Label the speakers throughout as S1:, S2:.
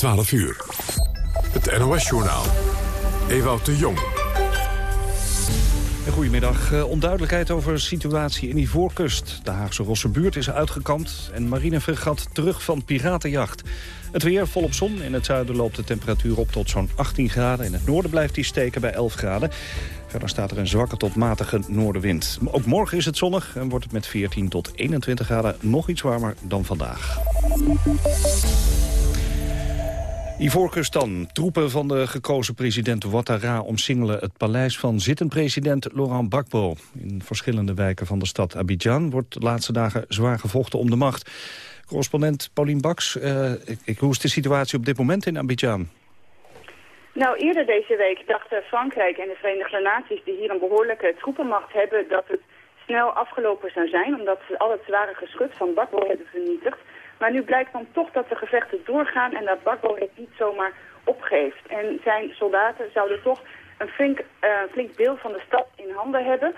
S1: 12 uur. Het NOS-journaal. Ewout de Jong.
S2: Goedemiddag. Uh, onduidelijkheid over de situatie in Ivoorkust. De Haagse Rossenbuurt is uitgekampt en marinefregat terug van piratenjacht. Het weer volop zon. In het zuiden loopt de temperatuur op tot zo'n 18 graden. In het noorden blijft die steken bij 11 graden. Verder staat er een zwakke tot matige noordenwind. Ook morgen is het zonnig en wordt het met 14 tot 21 graden nog iets warmer dan vandaag. Ivoorkust dan. Troepen van de gekozen president Ouattara omsingelen het paleis van zittend president Laurent Gbagbo. In verschillende wijken van de stad Abidjan wordt de laatste dagen zwaar gevochten om de macht. Correspondent Paulien Baks, ik, hoe is de situatie op dit moment in Abidjan?
S3: Nou, eerder deze week dachten Frankrijk en de Verenigde Naties... die hier een behoorlijke troepenmacht hebben... dat het snel afgelopen zou zijn... omdat ze al het zware geschut van Bakbo hebben vernietigd. Maar nu blijkt dan toch dat de gevechten doorgaan... en dat Bakbo het niet zomaar opgeeft. En zijn soldaten zouden toch een flink, uh, flink deel van de stad in handen hebben...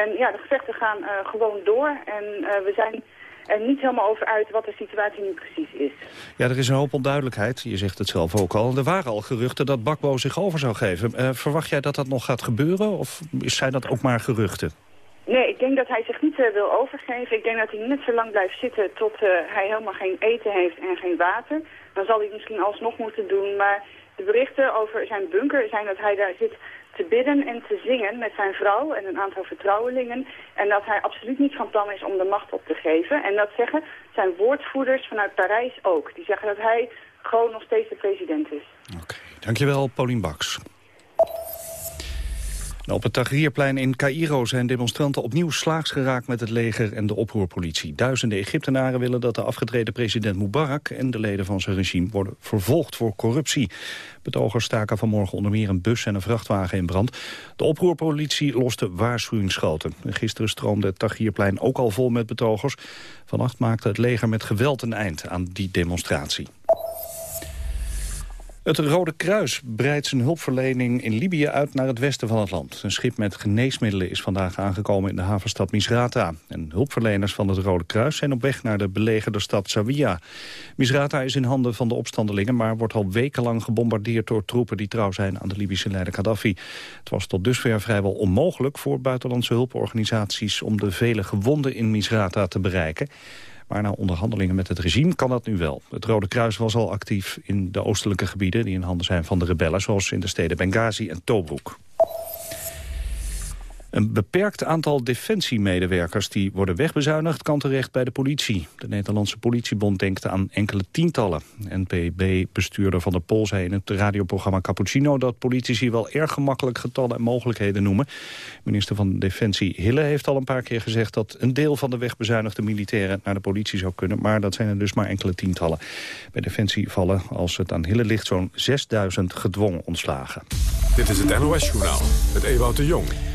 S3: En ja, de gevechten gaan uh, gewoon door. En uh, we zijn en niet helemaal over uit wat de situatie nu precies is.
S2: Ja, er is een hoop onduidelijkheid. Je zegt het zelf ook al. Er waren al geruchten dat Bakbo zich over zou geven. Verwacht jij dat dat nog gaat gebeuren? Of zijn dat ook maar geruchten?
S3: Nee, ik denk dat hij zich niet wil overgeven. Ik denk dat hij net zo lang blijft zitten tot uh, hij helemaal geen eten heeft en geen water. Dan zal hij het misschien alsnog moeten doen. Maar de berichten over zijn bunker zijn dat hij daar zit te bidden en te zingen met zijn vrouw en een aantal vertrouwelingen. En dat hij absoluut niet van plan is om de macht op te geven. En dat zeggen zijn woordvoerders vanuit Parijs ook. Die zeggen dat hij gewoon nog steeds de president is.
S2: Oké, dankjewel Paulien Baks. Nou, op het Tahrirplein in Cairo zijn demonstranten opnieuw slaags geraakt met het leger en de oproerpolitie. Duizenden Egyptenaren willen dat de afgetreden president Mubarak en de leden van zijn regime worden vervolgd voor corruptie. Betogers staken vanmorgen onder meer een bus en een vrachtwagen in brand. De oproerpolitie loste waarschuwingsschoten. Gisteren stroomde het Tahrirplein ook al vol met betogers. Vannacht maakte het leger met geweld een eind aan die demonstratie. Het Rode Kruis breidt zijn hulpverlening in Libië uit naar het westen van het land. Een schip met geneesmiddelen is vandaag aangekomen in de havenstad Misrata. En hulpverleners van het Rode Kruis zijn op weg naar de belegerde stad Zawiya. Misrata is in handen van de opstandelingen, maar wordt al wekenlang gebombardeerd door troepen die trouw zijn aan de Libische leider Gaddafi. Het was tot dusver vrijwel onmogelijk voor buitenlandse hulporganisaties om de vele gewonden in Misrata te bereiken. Maar na onderhandelingen met het regime kan dat nu wel. Het Rode Kruis was al actief in de oostelijke gebieden... die in handen zijn van de rebellen, zoals in de steden Benghazi en Tobruk. Een beperkt aantal defensiemedewerkers die worden wegbezuinigd... kan terecht bij de politie. De Nederlandse politiebond denkt aan enkele tientallen. NPB-bestuurder Van der Pol zei in het radioprogramma Cappuccino... dat politici wel erg gemakkelijk getallen en mogelijkheden noemen. Minister van Defensie Hille heeft al een paar keer gezegd... dat een deel van de wegbezuinigde militairen naar de politie zou kunnen. Maar dat zijn er dus maar enkele tientallen. Bij Defensie vallen, als het aan Hille ligt, zo'n 6000 gedwongen ontslagen.
S1: Dit is het NOS-journaal, het Ewout de Jong.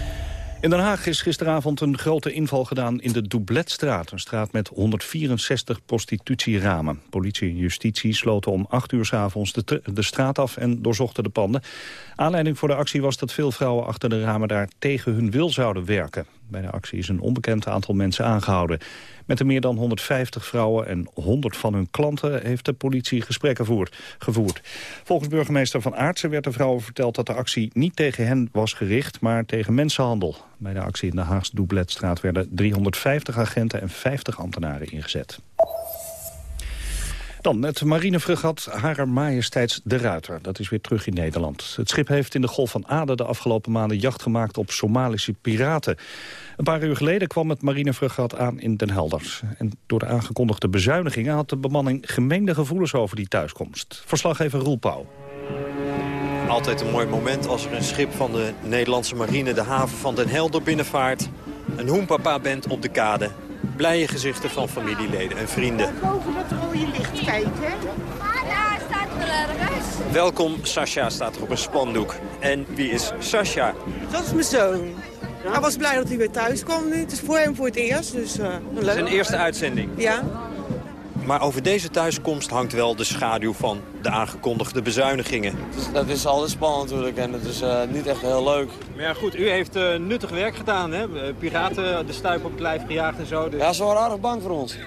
S2: In Den Haag is gisteravond een grote inval gedaan in de Doubletstraat. Een straat met 164 prostitutieramen. Politie en justitie sloten om 8 uur s avonds de, de straat af en doorzochten de panden. Aanleiding voor de actie was dat veel vrouwen achter de ramen daar tegen hun wil zouden werken. Bij de actie is een onbekend aantal mensen aangehouden. Met de meer dan 150 vrouwen en 100 van hun klanten heeft de politie gesprekken gevoerd. Volgens burgemeester Van Aartsen werd de vrouwen verteld dat de actie niet tegen hen was gericht, maar tegen mensenhandel. Bij de actie in de Haagse Doubletstraat werden 350 agenten en 50 ambtenaren ingezet. Dan het marinefregat Harer Majesteits de Ruiter. Dat is weer terug in Nederland. Het schip heeft in de Golf van Aden de afgelopen maanden jacht gemaakt op Somalische piraten. Een paar uur geleden kwam het marinefregat aan in Den Helder. En door de aangekondigde bezuinigingen had de bemanning gemengde gevoelens over die thuiskomst. Verslaggever Roel Pauw.
S4: Altijd een mooi moment als er een schip van de Nederlandse marine de haven van Den Helder binnenvaart. Een hoenpapa bent op de kade blije gezichten van familieleden en vrienden.
S5: Boven dat rode licht kijken.
S4: daar staat er ergens. Welkom, Sascha staat er op een spandoek. En wie is Sascha?
S5: Dat is mijn zoon. Hij was blij dat hij weer thuis kwam nu. Het is voor hem voor het eerst, dus uh, leuk.
S4: Zijn eerste uitzending?
S5: Ja.
S4: Maar over deze thuiskomst hangt wel de schaduw van de aangekondigde bezuinigingen.
S6: dat is altijd spannend natuurlijk en het is uh, niet echt heel leuk.
S4: Maar ja, goed, u heeft uh, nuttig werk gedaan, hè? Piraten de stuip op het lijf gejaagd en zo.
S6: Dus... Ja, ze waren aardig bang voor ons.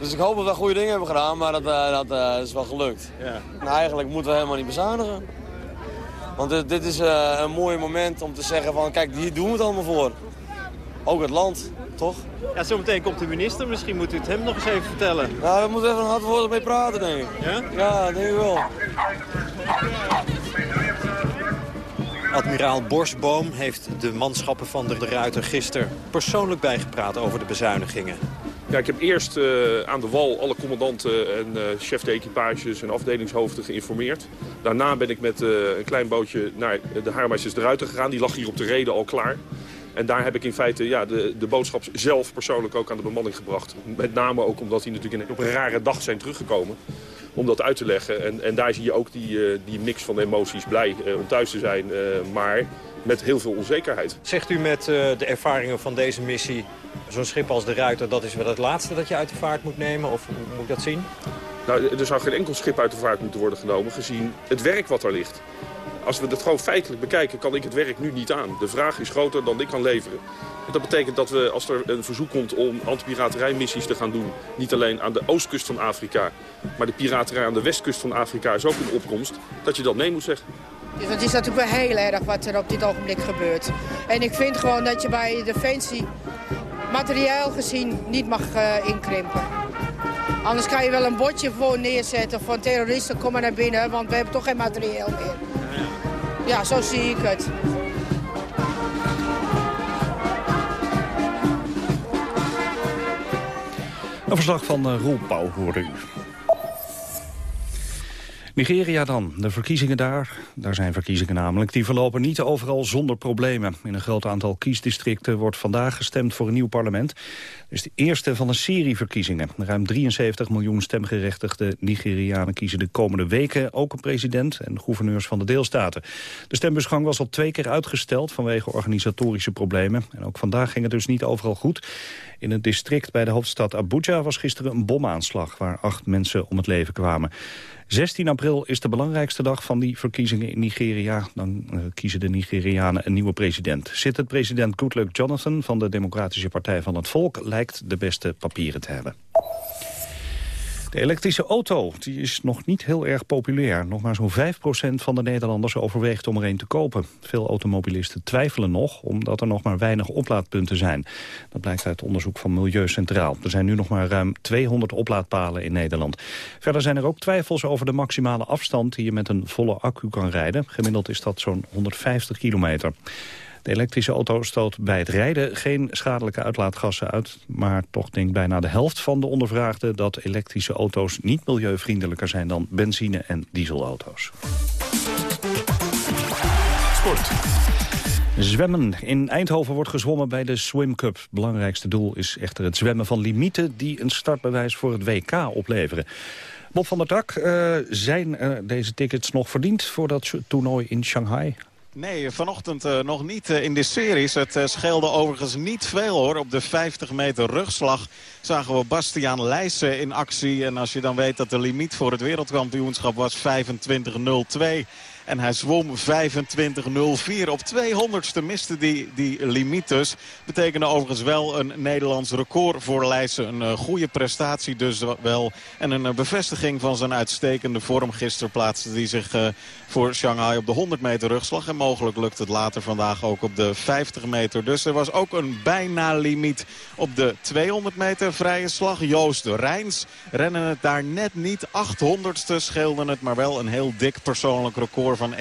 S6: Dus ik hoop dat we goede dingen hebben gedaan, maar dat, dat is wel gelukt. Ja. Nou, eigenlijk moeten we helemaal niet bezuinigen. Want dit, dit is een mooi moment om te zeggen van, kijk, hier doen we het allemaal voor. Ook het land, toch?
S4: Ja, zometeen komt de minister. Misschien moet u het hem nog eens even vertellen.
S6: Nou, we moeten even een hard woord mee praten, denk ik.
S4: Ja?
S6: Ja, denk ik wel.
S4: Admiraal Borsboom heeft de manschappen van de Ruiter gisteren persoonlijk bijgepraat over de bezuinigingen.
S7: Ja, ik heb eerst uh, aan de wal alle commandanten en uh, chef de equipages en afdelingshoofden geïnformeerd. Daarna ben ik met uh, een klein bootje naar de Haarmeisters de Ruiter gegaan. Die lag hier op de reden al klaar. En daar heb ik in feite ja, de, de boodschap zelf persoonlijk ook aan de bemanning gebracht. Met name ook omdat die natuurlijk op een rare dag zijn teruggekomen. Om dat uit te leggen. En, en daar zie je ook die, uh, die mix van emoties. Blij uh, om thuis te zijn, uh, maar met heel veel onzekerheid.
S4: Zegt u met de ervaringen van deze missie... zo'n schip als de Ruiter, dat is wel het laatste dat je uit de vaart moet nemen? Of hoe moet ik dat zien?
S7: Nou, er zou geen enkel schip uit de vaart moeten worden genomen... gezien het werk wat er ligt. Als we dat gewoon feitelijk bekijken, kan ik het werk nu niet aan. De vraag is groter dan ik kan leveren. En dat betekent dat we, als er een verzoek komt om antipiraterijmissies te gaan doen... niet alleen aan de oostkust van Afrika... maar de piraterij aan de westkust van Afrika is ook een opkomst... dat je dat nee moet zeggen.
S8: Dus het is natuurlijk wel heel erg wat er op dit ogenblik gebeurt. En ik vind gewoon dat je bij Defensie materieel gezien niet mag uh, inkrimpen. Anders kan je wel een bordje voor neerzetten van terroristen, kom maar naar binnen, want we hebben toch geen materieel meer. Ja, zo zie ik het.
S2: Een verslag van uh, Roel Pauw hoorde u. Nigeria dan, de verkiezingen daar, daar zijn verkiezingen namelijk, die verlopen niet overal zonder problemen. In een groot aantal kiesdistricten wordt vandaag gestemd voor een nieuw parlement. Het is de eerste van een serie verkiezingen. Ruim 73 miljoen stemgerechtigde Nigerianen kiezen de komende weken ook een president en gouverneurs van de deelstaten. De stembusgang was al twee keer uitgesteld vanwege organisatorische problemen. En ook vandaag ging het dus niet overal goed. In het district bij de hoofdstad Abuja was gisteren een bomaanslag waar acht mensen om het leven kwamen. 16 april is de belangrijkste dag van die verkiezingen in Nigeria. Dan uh, kiezen de Nigerianen een nieuwe president. Zit het president Goodluck Jonathan van de Democratische Partij van het Volk... lijkt de beste papieren te hebben. De elektrische auto die is nog niet heel erg populair. Nog maar zo'n 5% van de Nederlanders overweegt om er een te kopen. Veel automobilisten twijfelen nog, omdat er nog maar weinig oplaadpunten zijn. Dat blijkt uit onderzoek van Milieu Centraal. Er zijn nu nog maar ruim 200 oplaadpalen in Nederland. Verder zijn er ook twijfels over de maximale afstand... die je met een volle accu kan rijden. Gemiddeld is dat zo'n 150 kilometer. De elektrische auto stoot bij het rijden geen schadelijke uitlaatgassen uit. Maar toch denkt bijna de helft van de ondervraagden... dat elektrische auto's niet milieuvriendelijker zijn dan benzine- en dieselauto's.
S1: Sport.
S2: Zwemmen. In Eindhoven wordt gezwommen bij de Swim Cup. Belangrijkste doel is echter het zwemmen van limieten... die een startbewijs voor het WK opleveren. Bob van der Tak, uh, zijn uh, deze tickets nog verdiend... voor dat toernooi in Shanghai?
S9: Nee, vanochtend uh, nog niet uh, in de series. Het uh, scheelde overigens niet veel hoor. Op de 50 meter rugslag zagen we Bastiaan Leijsen in actie. En als je dan weet dat de limiet voor het wereldkampioenschap was 25.02... En hij zwom 25.04. Op 200ste miste die, die limiet dus. Betekende overigens wel een Nederlands record voor Leijsen. Een uh, goede prestatie dus wel. En een uh, bevestiging van zijn uitstekende vorm. Gisteren plaatste hij zich uh, voor Shanghai op de 100 meter rugslag. En mogelijk lukt het later vandaag ook op de 50 meter. Dus er was ook een bijna limiet op de 200 meter vrije slag. Joost Rijns rennen het daar net niet. 800ste scheelde het, maar wel een heel dik persoonlijk record van 1.47.90.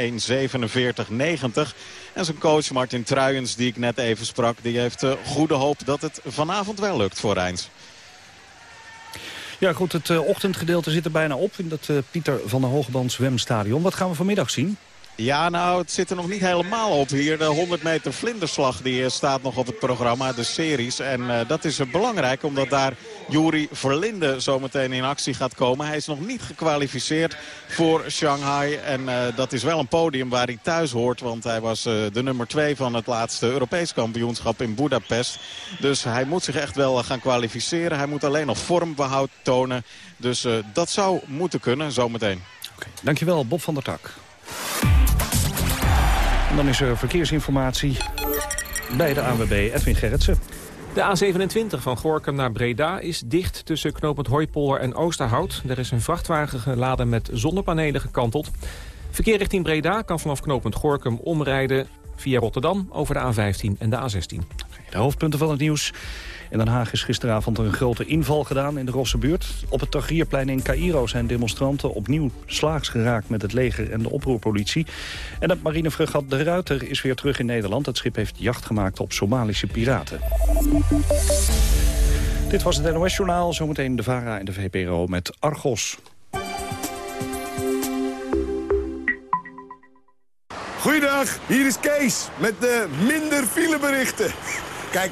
S9: En zijn coach Martin Truijens, die ik net even sprak... die heeft uh, goede hoop dat het vanavond wel lukt voor Rijns.
S2: Ja goed, het uh, ochtendgedeelte zit er bijna op in dat uh, Pieter van der Hogeband zwemstadion. Wat gaan we vanmiddag zien?
S9: Ja, nou, het zit er nog niet helemaal op hier. De 100 meter vlinderslag die staat nog op het programma, de series. En uh, dat is belangrijk, omdat daar Juri Verlinde zometeen in actie gaat komen. Hij is nog niet gekwalificeerd voor Shanghai. En dat is wel een podium waar hij thuis hoort. Want hij was de nummer 2 van het laatste Europees kampioenschap in Budapest. Dus hij moet zich echt wel gaan kwalificeren. Hij moet alleen nog vormbehoud tonen. Dus dat zou moeten kunnen, zometeen.
S2: Dankjewel, Bob van der Tak. En dan is er verkeersinformatie bij de ANWB Edwin Gerritsen.
S10: De A27 van Gorkum naar Breda is dicht tussen knooppunt Hooipolder en Oosterhout. Er is een vrachtwagen geladen met zonnepanelen gekanteld. Verkeer richting Breda kan vanaf knooppunt Gorkum omrijden via Rotterdam over de A15 en de A16.
S2: De hoofdpunten van het nieuws. In Den Haag is gisteravond een grote inval gedaan in de Rosse buurt. Op het Tahrirplein in Cairo zijn demonstranten opnieuw slaags geraakt met het leger en de oproerpolitie. En het marinefregat De Ruiter is weer terug in Nederland. Het schip heeft jacht gemaakt op Somalische piraten. Dit was het NOS-journaal. Zometeen de VARA en de VPRO met Argos.
S11: Goeiedag, hier is Kees met de minder fileberichten. Kijk,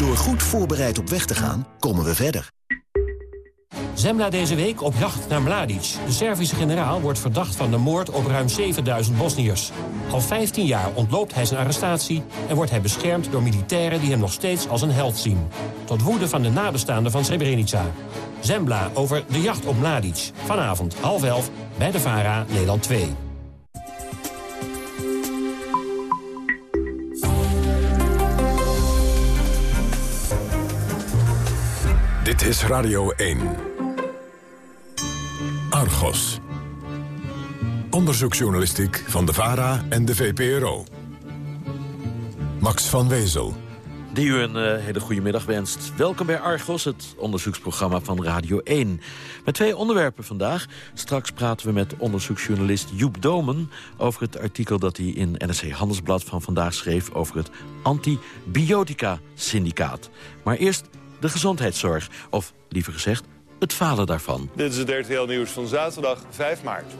S12: Door goed voorbereid op weg te gaan, komen we verder.
S13: Zemla deze week op jacht naar Mladic. De Servische generaal wordt verdacht van de moord op ruim 7000 Bosniërs. Al 15 jaar ontloopt hij zijn arrestatie... en wordt hij beschermd door militairen die hem nog steeds als een held zien. Tot woede van de nabestaanden van Srebrenica. Zembla over de jacht op Mladic. Vanavond half elf bij de VARA, Nederland 2.
S1: Dit is Radio 1. Argos. Onderzoeksjournalistiek van de VARA en de VPRO. Max van Wezel.
S14: Die u een uh, hele goede middag wenst. Welkom bij Argos, het onderzoeksprogramma van Radio 1. Met twee onderwerpen vandaag. Straks praten we met onderzoeksjournalist Joep Domen... over het artikel dat hij in NRC Handelsblad van vandaag schreef... over het antibiotica-syndicaat. Maar eerst de gezondheidszorg. Of liever gezegd, het falen daarvan.
S15: Dit is het RTL Nieuws van zaterdag 5 maart.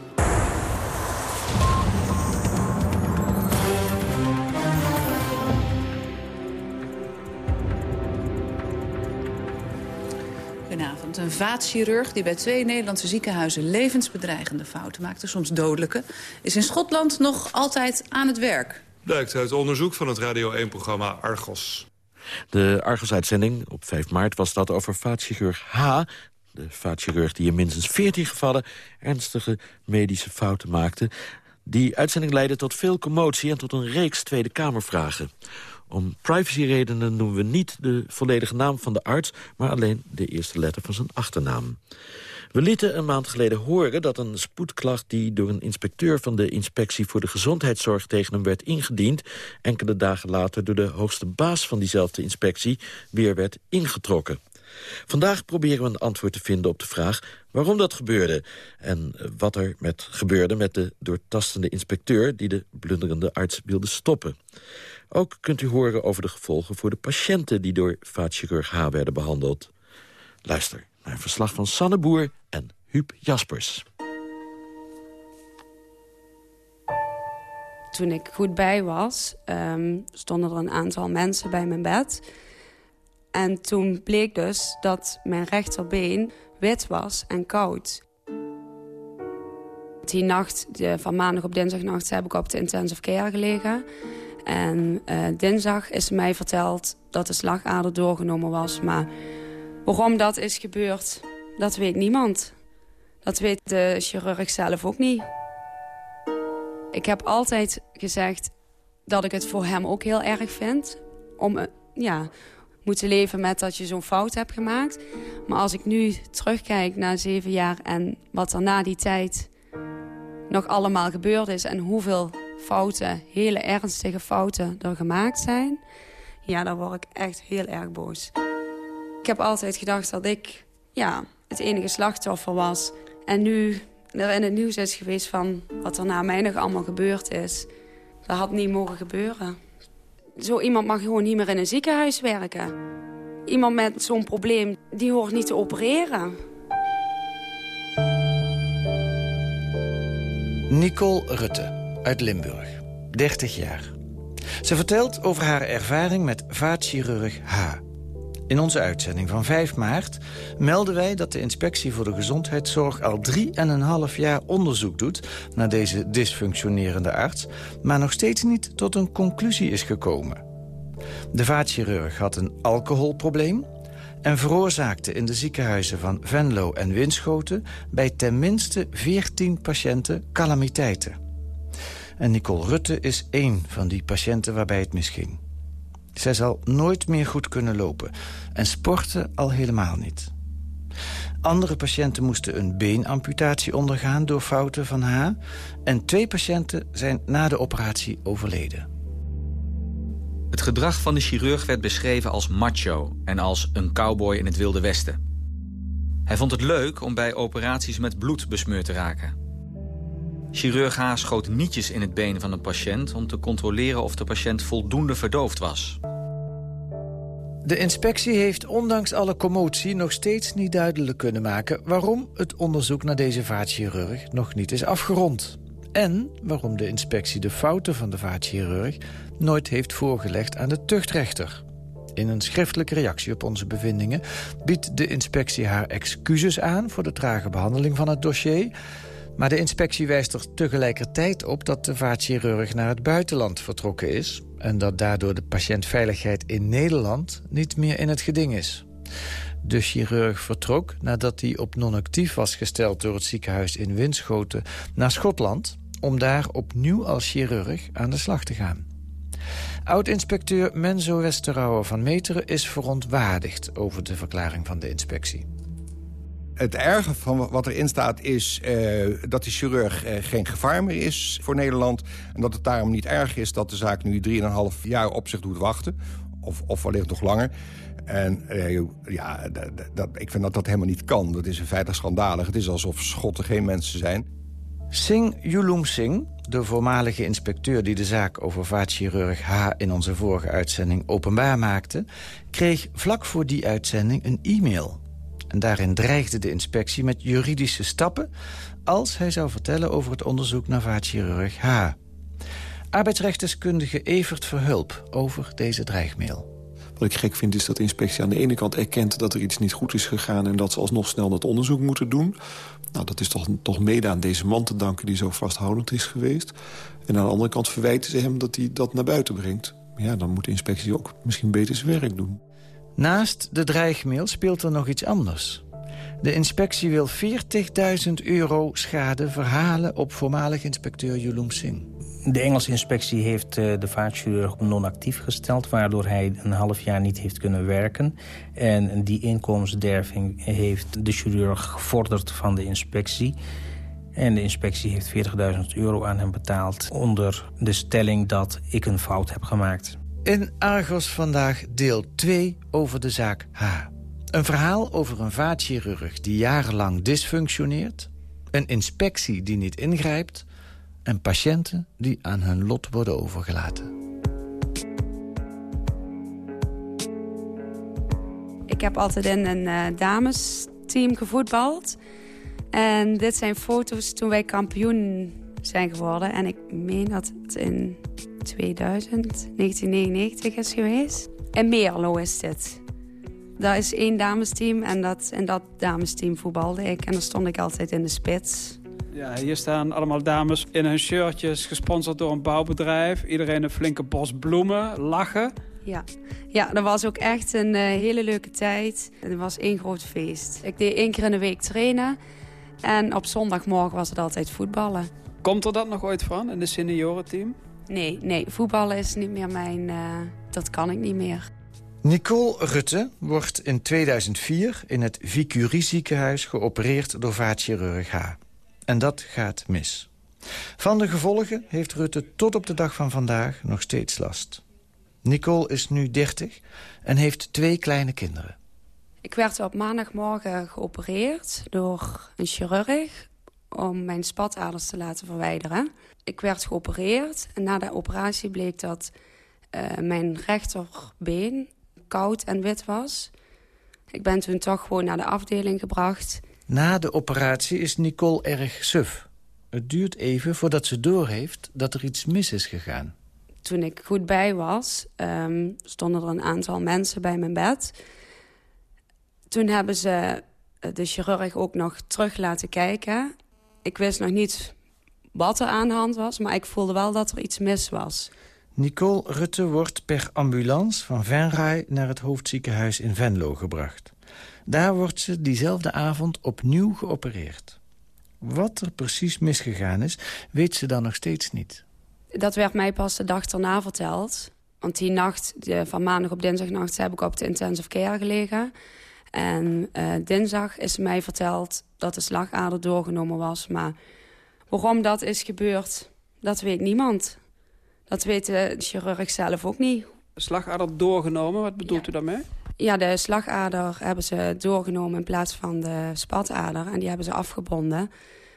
S16: Goedenavond. Een vaatchirurg die bij twee Nederlandse ziekenhuizen levensbedreigende fouten maakte, soms dodelijke, is in Schotland nog altijd aan het werk.
S15: Blijkt uit onderzoek van het Radio 1-programma Argos.
S14: De Argos-uitzending op 5 maart was dat over vaatchirurg H. De vaatchirurg die in minstens 14 gevallen ernstige medische fouten maakte. Die uitzending leidde tot veel commotie en tot een reeks Tweede Kamervragen. Om privacyredenen noemen we niet de volledige naam van de arts... maar alleen de eerste letter van zijn achternaam. We lieten een maand geleden horen dat een spoedklacht... die door een inspecteur van de Inspectie voor de Gezondheidszorg tegen hem werd ingediend... enkele dagen later door de hoogste baas van diezelfde inspectie weer werd ingetrokken. Vandaag proberen we een antwoord te vinden op de vraag waarom dat gebeurde... en wat er met gebeurde met de doortastende inspecteur... die de blunderende arts wilde stoppen. Ook kunt u horen over de gevolgen voor de patiënten... die door vaatchirurg H werden behandeld. Luister naar verslag van Sanne Boer en Huub Jaspers.
S17: Toen ik goed bij was, um, stonden er een aantal mensen bij mijn bed. En toen bleek dus dat mijn rechterbeen wit was en koud. Die nacht, van maandag op dinsdagnacht, heb ik op de intensive care gelegen. En uh, dinsdag is mij verteld dat de slagader doorgenomen was. Maar waarom dat is gebeurd, dat weet niemand. Dat weet de chirurg zelf ook niet. Ik heb altijd gezegd dat ik het voor hem ook heel erg vind. Om eh, ja, moeten leven met dat je zo'n fout hebt gemaakt. Maar als ik nu terugkijk naar zeven jaar... en wat er na die tijd nog allemaal gebeurd is... en hoeveel fouten, hele ernstige fouten er gemaakt zijn... ja, dan word ik echt heel erg boos. Ik heb altijd gedacht dat ik ja, het enige slachtoffer was. En nu er in het nieuws is geweest van wat er na mij nog allemaal gebeurd is... dat had niet mogen gebeuren. Zo iemand mag gewoon niet meer in een ziekenhuis werken. Iemand met zo'n probleem, die hoort niet te opereren.
S18: Nicole Rutte uit Limburg, 30 jaar. Ze vertelt over haar ervaring met vaatchirurg H.
S19: In onze uitzending van 5 maart melden wij dat de Inspectie voor de Gezondheidszorg al 3,5 jaar onderzoek doet naar deze dysfunctionerende arts, maar nog steeds niet tot een conclusie is gekomen. De vaatchirurg had een alcoholprobleem en veroorzaakte in de ziekenhuizen van Venlo en Winschoten bij tenminste 14 patiënten calamiteiten. En Nicole Rutte is één van die patiënten waarbij het misging. Zij zal nooit meer goed kunnen lopen en sporten al helemaal niet. Andere patiënten moesten een beenamputatie ondergaan door fouten van haar... en twee patiënten zijn na de operatie overleden.
S20: Het gedrag van de chirurg werd beschreven als macho en als een cowboy in het Wilde Westen. Hij vond het leuk om bij operaties met bloed besmeurd te raken. Chirurg H. schoot nietjes in het been van een patiënt... om te controleren of de patiënt voldoende verdoofd was.
S19: De inspectie heeft ondanks alle commotie nog steeds niet duidelijk kunnen maken... waarom het onderzoek naar deze vaatchirurg nog niet is afgerond. En waarom de inspectie de fouten van de vaatchirurg nooit heeft voorgelegd aan de tuchtrechter. In een schriftelijke reactie op onze bevindingen biedt de inspectie haar excuses aan... voor de trage behandeling van het dossier... Maar de inspectie wijst er tegelijkertijd op dat de vaatchirurg naar het buitenland vertrokken is... en dat daardoor de patiëntveiligheid in Nederland niet meer in het geding is. De chirurg vertrok nadat hij op non-actief was gesteld door het ziekenhuis in Winschoten naar Schotland... om daar opnieuw als chirurg aan de slag te gaan. Oud-inspecteur Menzo Westerrouwer van Meteren is verontwaardigd over de verklaring van de inspectie
S21: het erge van wat erin staat is uh, dat de chirurg uh, geen gevaar meer is voor Nederland. En dat het daarom niet erg is dat de zaak nu 3,5 jaar op zich doet wachten. Of, of wellicht nog langer. En uh, ja, ik vind dat dat helemaal niet kan. Dat is in feite schandalig. Het is alsof Schotten geen mensen zijn.
S19: Singh Yulung Singh, de voormalige inspecteur die de zaak over vaatchirurg H in onze vorige uitzending openbaar maakte, kreeg vlak voor die uitzending een e-mail en daarin dreigde de inspectie met juridische stappen... als hij zou vertellen over het onderzoek naar vaatchirurg H. Arbeidsrechtdeskundige Evert Verhulp over deze dreigmail.
S22: Wat ik gek vind is dat de inspectie aan de ene kant erkent... dat er iets niet goed is gegaan en dat ze alsnog snel dat onderzoek moeten doen. Nou, dat is toch, toch mede aan deze man te danken die zo vasthoudend is geweest. En aan de andere kant verwijten ze hem dat hij dat naar buiten brengt. Ja, dan moet de inspectie ook misschien beter zijn werk doen.
S19: Naast de dreigmail speelt er nog iets anders. De inspectie wil 40.000 euro schade verhalen op voormalig inspecteur Yulung Singh.
S23: De Engelse inspectie heeft eh, de vaatchirurg non-actief gesteld... waardoor hij een half jaar niet heeft kunnen werken. En die inkomensderving heeft de chirurg gevorderd van de inspectie. En de inspectie heeft 40.000 euro aan hem betaald... onder de stelling dat ik een fout heb gemaakt.
S19: In Argos vandaag deel 2 over de zaak H. Een verhaal over een vaatchirurg die jarenlang dysfunctioneert... een inspectie die niet ingrijpt... en patiënten die aan hun lot worden overgelaten.
S17: Ik heb altijd in een uh, damesteam gevoetbald. En dit zijn foto's toen wij kampioen zijn geworden. En ik meen dat het in 2000, 1999 is geweest. En Meerlo is dit. Dat is één damesteam en dat, in dat damesteam voetbalde ik. En dan stond ik altijd in de spits.
S24: Ja, hier staan allemaal dames in hun shirtjes, gesponsord door een bouwbedrijf. Iedereen een flinke bos bloemen, lachen.
S17: Ja, ja dat was ook echt een uh, hele leuke tijd. Het was één groot feest. Ik deed één keer in de week trainen. En op zondagmorgen was het altijd voetballen.
S24: Komt er dat nog ooit van in de seniorenteam?
S17: Nee, nee, voetballen is niet meer mijn... Uh, dat kan ik niet meer.
S19: Nicole Rutte wordt in 2004 in het Vicurie ziekenhuis geopereerd door vaatchirurg H. En dat gaat mis. Van de gevolgen heeft Rutte tot op de dag van vandaag nog steeds last. Nicole is nu 30 en heeft twee kleine kinderen.
S17: Ik werd op maandagmorgen geopereerd door een chirurg om mijn spataders te laten verwijderen. Ik werd geopereerd en na de operatie bleek dat uh, mijn rechterbeen koud en wit was. Ik ben toen toch gewoon naar de afdeling gebracht.
S19: Na de operatie is Nicole erg suf. Het duurt even voordat ze doorheeft dat er iets mis is gegaan.
S17: Toen ik goed bij was, um, stonden er een aantal mensen bij mijn bed. Toen hebben ze de chirurg ook nog terug laten kijken. Ik wist nog niet wat er aan de hand was, maar ik voelde wel dat er iets mis was.
S19: Nicole Rutte wordt per ambulance van Venray naar het hoofdziekenhuis in Venlo gebracht. Daar wordt ze diezelfde avond opnieuw geopereerd. Wat er precies misgegaan is, weet ze dan nog steeds niet.
S17: Dat werd mij pas de dag erna verteld. Want die nacht, van maandag op dinsdagnacht, heb ik op de intensive care gelegen. En uh, dinsdag is mij verteld dat de slagader doorgenomen was. Maar waarom dat is gebeurd, dat weet niemand. Dat weet de chirurg zelf ook niet.
S24: Slagader doorgenomen, wat bedoelt u daarmee?
S17: Ja, de slagader hebben ze doorgenomen in plaats van de spatader. En die hebben ze afgebonden.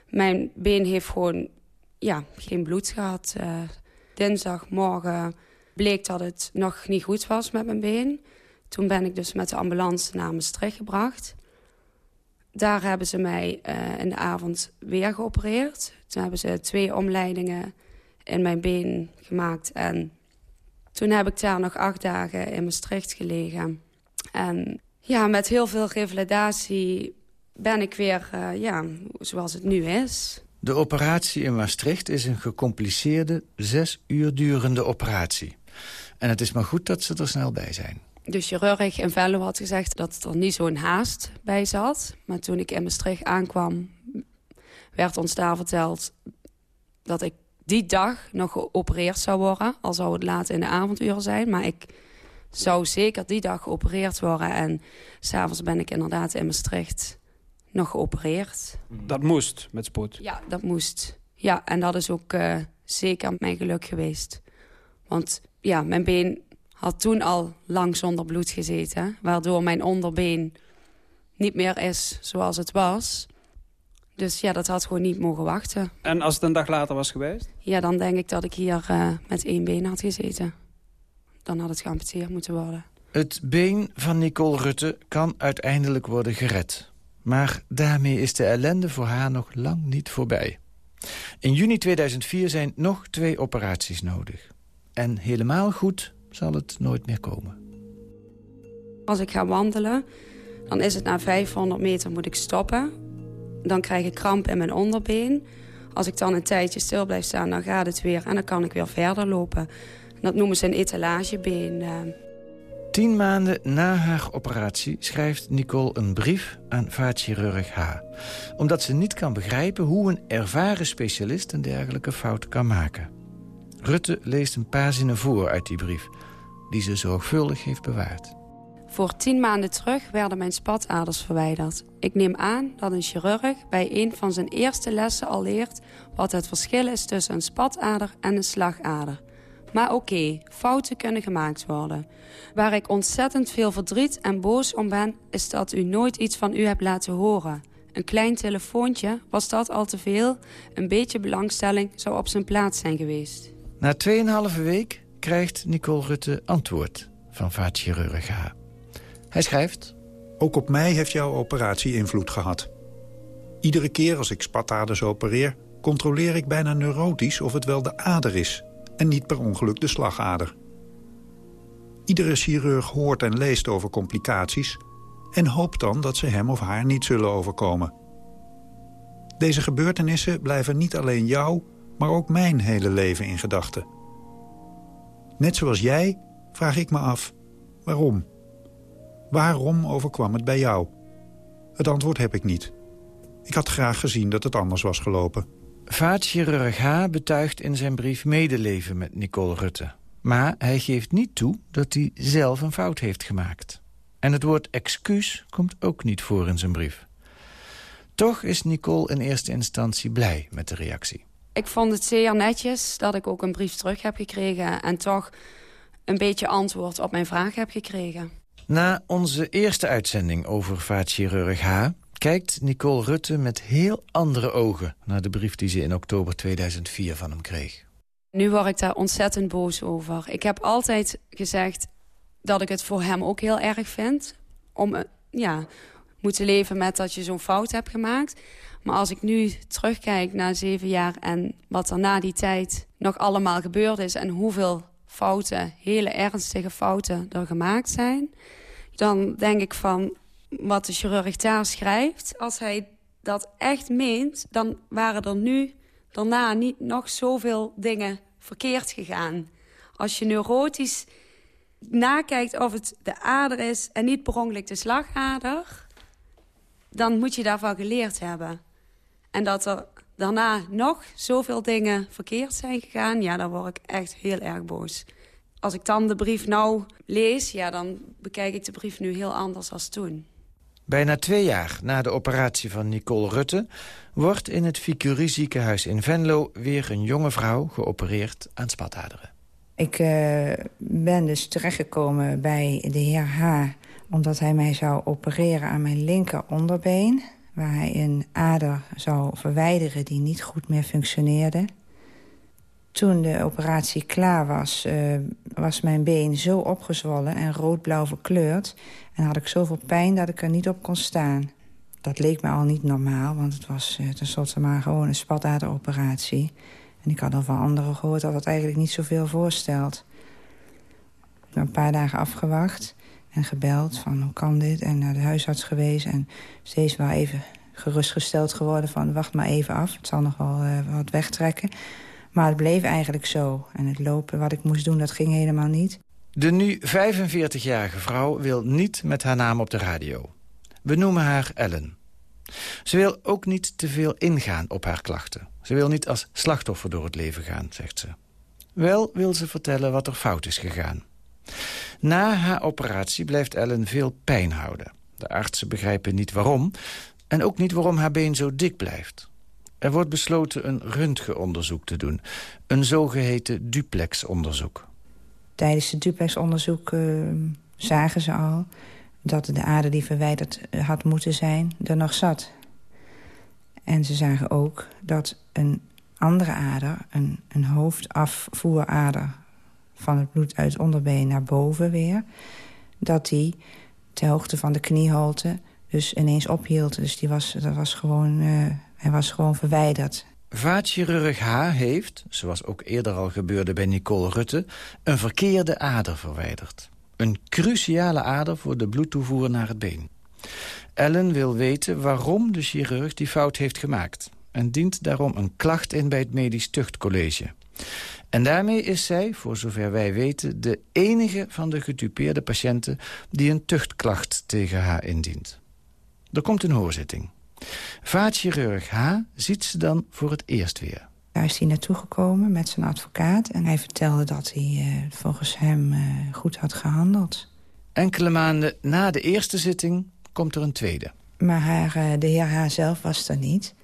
S17: Mijn been heeft gewoon ja, geen bloed gehad. Uh, dinsdagmorgen bleek dat het nog niet goed was met mijn been. Toen ben ik dus met de ambulance naar Maastricht gebracht. Daar hebben ze mij uh, in de avond weer geopereerd. Toen hebben ze twee omleidingen in mijn been gemaakt. En toen heb ik daar nog acht dagen in Maastricht gelegen. En ja, met heel veel revalidatie ben ik weer uh, ja, zoals het nu is.
S19: De operatie in Maastricht is een gecompliceerde, zes uur durende operatie. En het is maar goed dat ze er snel bij zijn.
S17: De chirurg in Venlo had gezegd dat er niet zo'n haast bij zat. Maar toen ik in Maastricht aankwam, werd ons daar verteld dat ik die dag nog geopereerd zou worden. Al zou het laat in de avonduren zijn. Maar ik zou zeker die dag geopereerd worden. En s'avonds ben ik inderdaad in Maastricht nog geopereerd.
S24: Dat moest met spoed?
S17: Ja, dat moest. Ja, en dat is ook uh, zeker mijn geluk geweest. Want ja, mijn been had toen al lang zonder bloed gezeten. Waardoor mijn onderbeen niet meer is zoals het was. Dus ja, dat had gewoon niet mogen wachten.
S24: En als het een dag later was geweest?
S17: Ja, dan denk ik dat ik hier uh, met één been had gezeten. Dan had het geamputeerd moeten worden.
S19: Het been van Nicole Rutte kan uiteindelijk worden gered. Maar daarmee is de ellende voor haar nog lang niet voorbij. In juni 2004 zijn nog twee operaties nodig. En helemaal goed zal het nooit meer komen.
S17: Als ik ga wandelen, dan is het na 500 meter moet ik stoppen. Dan krijg ik kramp in mijn onderbeen. Als ik dan een tijdje stil blijf staan, dan gaat het weer. En dan kan ik weer verder lopen. Dat noemen ze een etalagebeen. Eh.
S19: Tien maanden na haar operatie schrijft Nicole een brief aan vaatchirurg H. Omdat ze niet kan begrijpen hoe een ervaren specialist een dergelijke fout kan maken. Rutte leest een paar zinnen voor uit die brief, die ze zorgvuldig heeft bewaard.
S17: Voor tien maanden terug werden mijn spataders verwijderd. Ik neem aan dat een chirurg bij een van zijn eerste lessen al leert... wat het verschil is tussen een spatader en een slagader. Maar oké, fouten kunnen gemaakt worden. Waar ik ontzettend veel verdriet en boos om ben... is dat u nooit iets van u hebt laten horen. Een klein telefoontje, was dat al te veel? Een beetje belangstelling zou op zijn plaats zijn geweest.
S19: Na 2,5 week krijgt Nicole Rutte antwoord van vaatchirurg. Hij schrijft...
S25: Ook op mij heeft jouw operatie invloed gehad. Iedere keer als ik spataders opereer... controleer ik bijna neurotisch of het wel de ader is... en niet per ongeluk de slagader. Iedere chirurg hoort en leest over complicaties... en hoopt dan dat ze hem of haar niet zullen overkomen. Deze gebeurtenissen blijven niet alleen jou maar ook mijn hele leven in gedachten. Net zoals jij vraag ik me af, waarom? Waarom overkwam het bij jou? Het antwoord heb ik niet. Ik had graag gezien dat het anders was gelopen.
S19: Vaatchirurg H. betuigt in zijn brief medeleven met Nicole Rutte. Maar hij geeft niet toe dat hij zelf een fout heeft gemaakt. En het woord excuus komt ook niet voor in zijn brief. Toch is Nicole in eerste instantie blij met de reactie.
S17: Ik vond het zeer netjes dat ik ook een brief terug heb gekregen... en toch een beetje antwoord op mijn vraag heb gekregen.
S19: Na onze eerste uitzending over vaatchirurg H... kijkt Nicole Rutte met heel andere ogen... naar de brief die ze in oktober 2004 van hem kreeg.
S17: Nu word ik daar ontzettend boos over. Ik heb altijd gezegd dat ik het voor hem ook heel erg vind... om ja, moeten leven met dat je zo'n fout hebt gemaakt... Maar als ik nu terugkijk naar zeven jaar en wat er na die tijd nog allemaal gebeurd is... en hoeveel fouten, hele ernstige fouten er gemaakt zijn... dan denk ik van, wat de chirurg daar schrijft... als hij dat echt meent, dan waren er nu daarna niet nog zoveel dingen verkeerd gegaan. Als je neurotisch nakijkt of het de ader is en niet per ongeluk de slagader... dan moet je daarvan geleerd hebben. En dat er daarna nog zoveel dingen verkeerd zijn gegaan... ja, dan word ik echt heel erg boos. Als ik dan de brief nou lees, ja, dan bekijk ik de brief nu heel anders als toen.
S19: Bijna twee jaar na de operatie van Nicole Rutte... wordt in het Vicurie ziekenhuis in Venlo weer een jonge vrouw geopereerd aan spataderen.
S26: Ik uh, ben dus terechtgekomen bij de heer H... omdat hij mij zou opereren aan mijn linker onderbeen... waar hij een ader zou verwijderen die niet goed meer functioneerde. Toen de operatie klaar was, uh, was mijn been zo opgezwollen en rood-blauw verkleurd... en had ik zoveel pijn dat ik er niet op kon staan. Dat leek me al niet normaal, want het was uh, tenslotte maar gewoon een spataderoperatie... En ik had al van anderen gehoord dat het eigenlijk niet zoveel voorstelt. Ik heb een paar dagen afgewacht en gebeld van hoe kan dit? En naar de huisarts geweest en steeds wel even gerustgesteld geworden van wacht maar even af. Het zal nog wel uh, wat wegtrekken. Maar het bleef eigenlijk zo. En het lopen wat ik moest doen, dat ging helemaal niet.
S19: De nu 45-jarige vrouw wil niet met haar naam op de radio. We noemen haar Ellen. Ze wil ook niet te veel ingaan op haar klachten. Ze wil niet als slachtoffer door het leven gaan, zegt ze. Wel wil ze vertellen wat er fout is gegaan. Na haar operatie blijft Ellen veel pijn houden. De artsen begrijpen niet waarom... en ook niet waarom haar been zo dik blijft. Er wordt besloten een röntgenonderzoek te doen. Een zogeheten duplexonderzoek.
S26: Tijdens het duplexonderzoek uh, zagen ze al dat de ader die verwijderd had moeten zijn er nog zat. En ze zagen ook dat een andere ader, een, een hoofdafvoerader... van het bloed uit onderbeen naar boven weer... dat die ter hoogte van de knieholte dus ineens ophield. Dus die was, dat was gewoon, uh, hij was gewoon verwijderd.
S19: Vaatchirurg H. heeft, zoals ook eerder al gebeurde bij Nicole Rutte... een verkeerde ader verwijderd. Een cruciale ader voor de bloedtoevoer naar het been. Ellen wil weten waarom de chirurg die fout heeft gemaakt... en dient daarom een klacht in bij het Medisch Tuchtcollege. En daarmee is zij, voor zover wij weten... de enige van de gedupeerde patiënten die een tuchtklacht tegen haar indient. Er komt een hoorzitting. Vaatchirurg H. ziet ze dan voor het eerst weer.
S26: Daar is hij naartoe gekomen met zijn advocaat... en hij vertelde dat hij uh, volgens hem uh, goed had gehandeld.
S19: Enkele maanden na de eerste zitting komt er een tweede.
S26: Maar haar, uh, de heer H. zelf was er niet.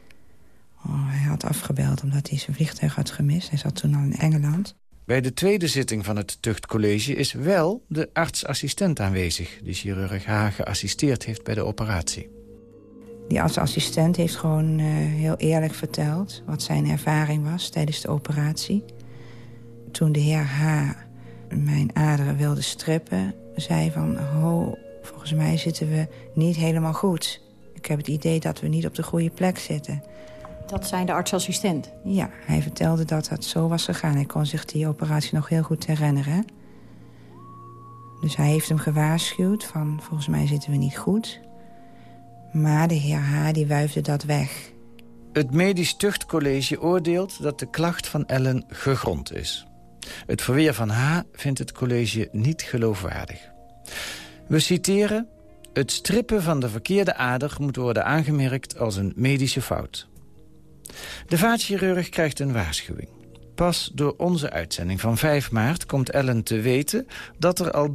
S26: Oh, hij had afgebeld omdat hij zijn vliegtuig had gemist. Hij zat toen al in Engeland.
S19: Bij de tweede zitting van het tuchtcollege is wel de artsassistent aanwezig... die chirurg H. geassisteerd heeft bij de operatie.
S26: Die artsassistent heeft gewoon uh, heel eerlijk verteld... wat zijn ervaring was tijdens de operatie. Toen de heer H. mijn aderen wilde strippen... zei van, ho, volgens mij zitten we niet helemaal goed. Ik heb het idee dat we niet op de goede plek zitten.
S27: Dat zijn de artsassistent?
S26: Ja, hij vertelde dat dat zo was gegaan. Hij kon zich die operatie nog heel goed herinneren. Dus hij heeft hem gewaarschuwd van, volgens mij zitten we niet goed... Maar de heer H. die wuifde dat weg.
S19: Het Medisch Tuchtcollege oordeelt dat de klacht van Ellen gegrond is. Het verweer van H. vindt het college niet geloofwaardig. We citeren... Het strippen van de verkeerde ader moet worden aangemerkt als een medische fout. De vaatchirurg krijgt een waarschuwing. Pas door onze uitzending van 5 maart komt Ellen te weten... dat er al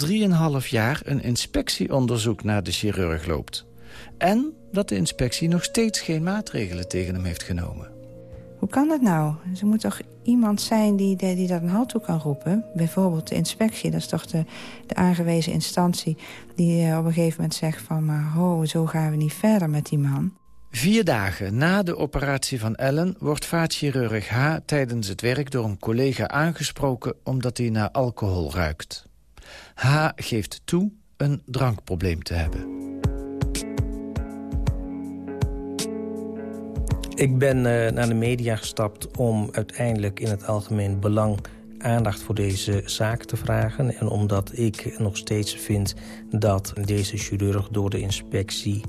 S19: 3,5 jaar een inspectieonderzoek naar de chirurg loopt. En dat de inspectie nog steeds geen maatregelen tegen hem heeft genomen.
S26: Hoe kan dat nou? Er moet toch iemand zijn die, die dat een halt toe kan roepen? Bijvoorbeeld de inspectie, dat is toch de, de aangewezen instantie... die uh, op een gegeven moment zegt van... maar ho, zo gaan we niet verder met die man.
S19: Vier dagen na de operatie van Ellen wordt vaatchirurg H. tijdens het werk door een collega aangesproken omdat hij naar alcohol ruikt. H. geeft toe een drankprobleem te hebben.
S23: Ik ben uh, naar de media gestapt om uiteindelijk in het algemeen belang aandacht voor deze zaak te vragen. En omdat ik nog steeds vind dat deze chirurg door de inspectie...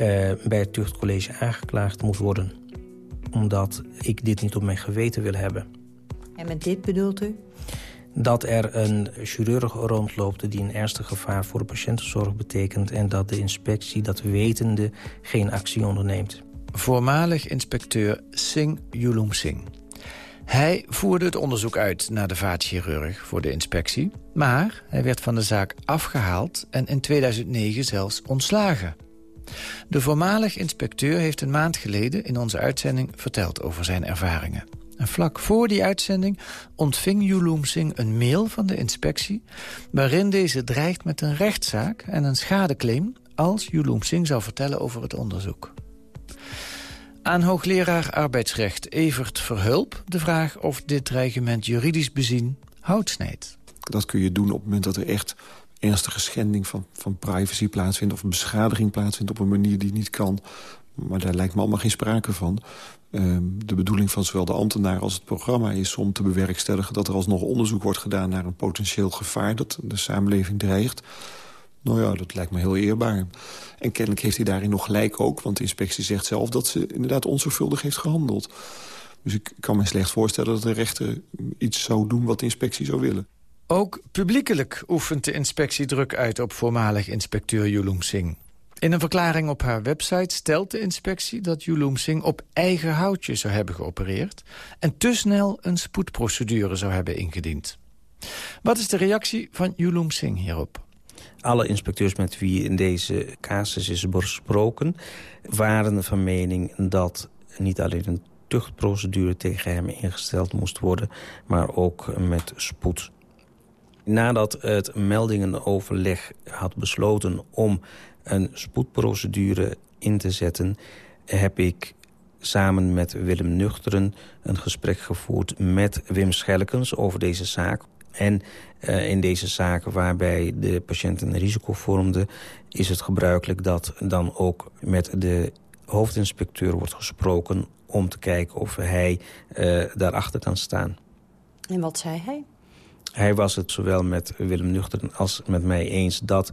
S23: Uh, bij het tuchtcollege aangeklaagd moet worden. Omdat ik dit niet op mijn geweten wil hebben.
S27: En met dit bedoelt u?
S23: Dat er een chirurg rondloopt die een ernstig gevaar voor de patiëntenzorg betekent... en dat de inspectie dat wetende geen actie onderneemt.
S19: Voormalig inspecteur Singh Yulum Singh. Hij voerde het onderzoek uit naar de vaatchirurg voor de inspectie... maar hij werd van de zaak afgehaald en in 2009 zelfs ontslagen. De voormalig inspecteur heeft een maand geleden in onze uitzending verteld over zijn ervaringen. En vlak voor die uitzending ontving Yulum Singh een mail van de inspectie... waarin deze dreigt met een rechtszaak en een schadeclaim... als Yulum Singh zou vertellen over het onderzoek. Aan hoogleraar arbeidsrecht Evert Verhulp de vraag of dit dreigement juridisch bezien hout snijdt.
S22: Dat kun je doen op het moment dat er echt ernstige schending van, van privacy plaatsvindt... of een beschadiging plaatsvindt op een manier die niet kan. Maar daar lijkt me allemaal geen sprake van. Ehm, de bedoeling van zowel de ambtenaar als het programma is om te bewerkstelligen... dat er alsnog onderzoek wordt gedaan naar een potentieel gevaar... dat de samenleving dreigt. Nou ja, dat lijkt me heel eerbaar. En kennelijk heeft hij daarin nog gelijk ook... want de inspectie zegt zelf dat ze inderdaad onzorgvuldig heeft gehandeld. Dus ik kan me slecht voorstellen dat de rechter iets zou doen... wat de inspectie zou willen.
S19: Ook publiekelijk oefent de inspectie druk uit op voormalig inspecteur Yulung Singh. In een verklaring op haar website stelt de inspectie dat Yulung Singh op eigen houtje zou hebben geopereerd en te snel een spoedprocedure zou hebben ingediend. Wat is de reactie van Yulung Singh hierop?
S23: Alle inspecteurs met wie in deze casus is besproken... waren van mening dat niet alleen een tuchtprocedure tegen hem ingesteld moest worden... maar ook met spoed. Nadat het meldingenoverleg had besloten om een spoedprocedure in te zetten... heb ik samen met Willem Nuchteren een gesprek gevoerd met Wim Schelkens over deze zaak. En uh, in deze zaken waarbij de patiënt een risico vormde... is het gebruikelijk dat dan ook met de hoofdinspecteur wordt gesproken... om te kijken of hij uh, daarachter kan staan.
S27: En wat zei hij?
S23: Hij was het zowel met Willem Nuchteren als met mij eens... dat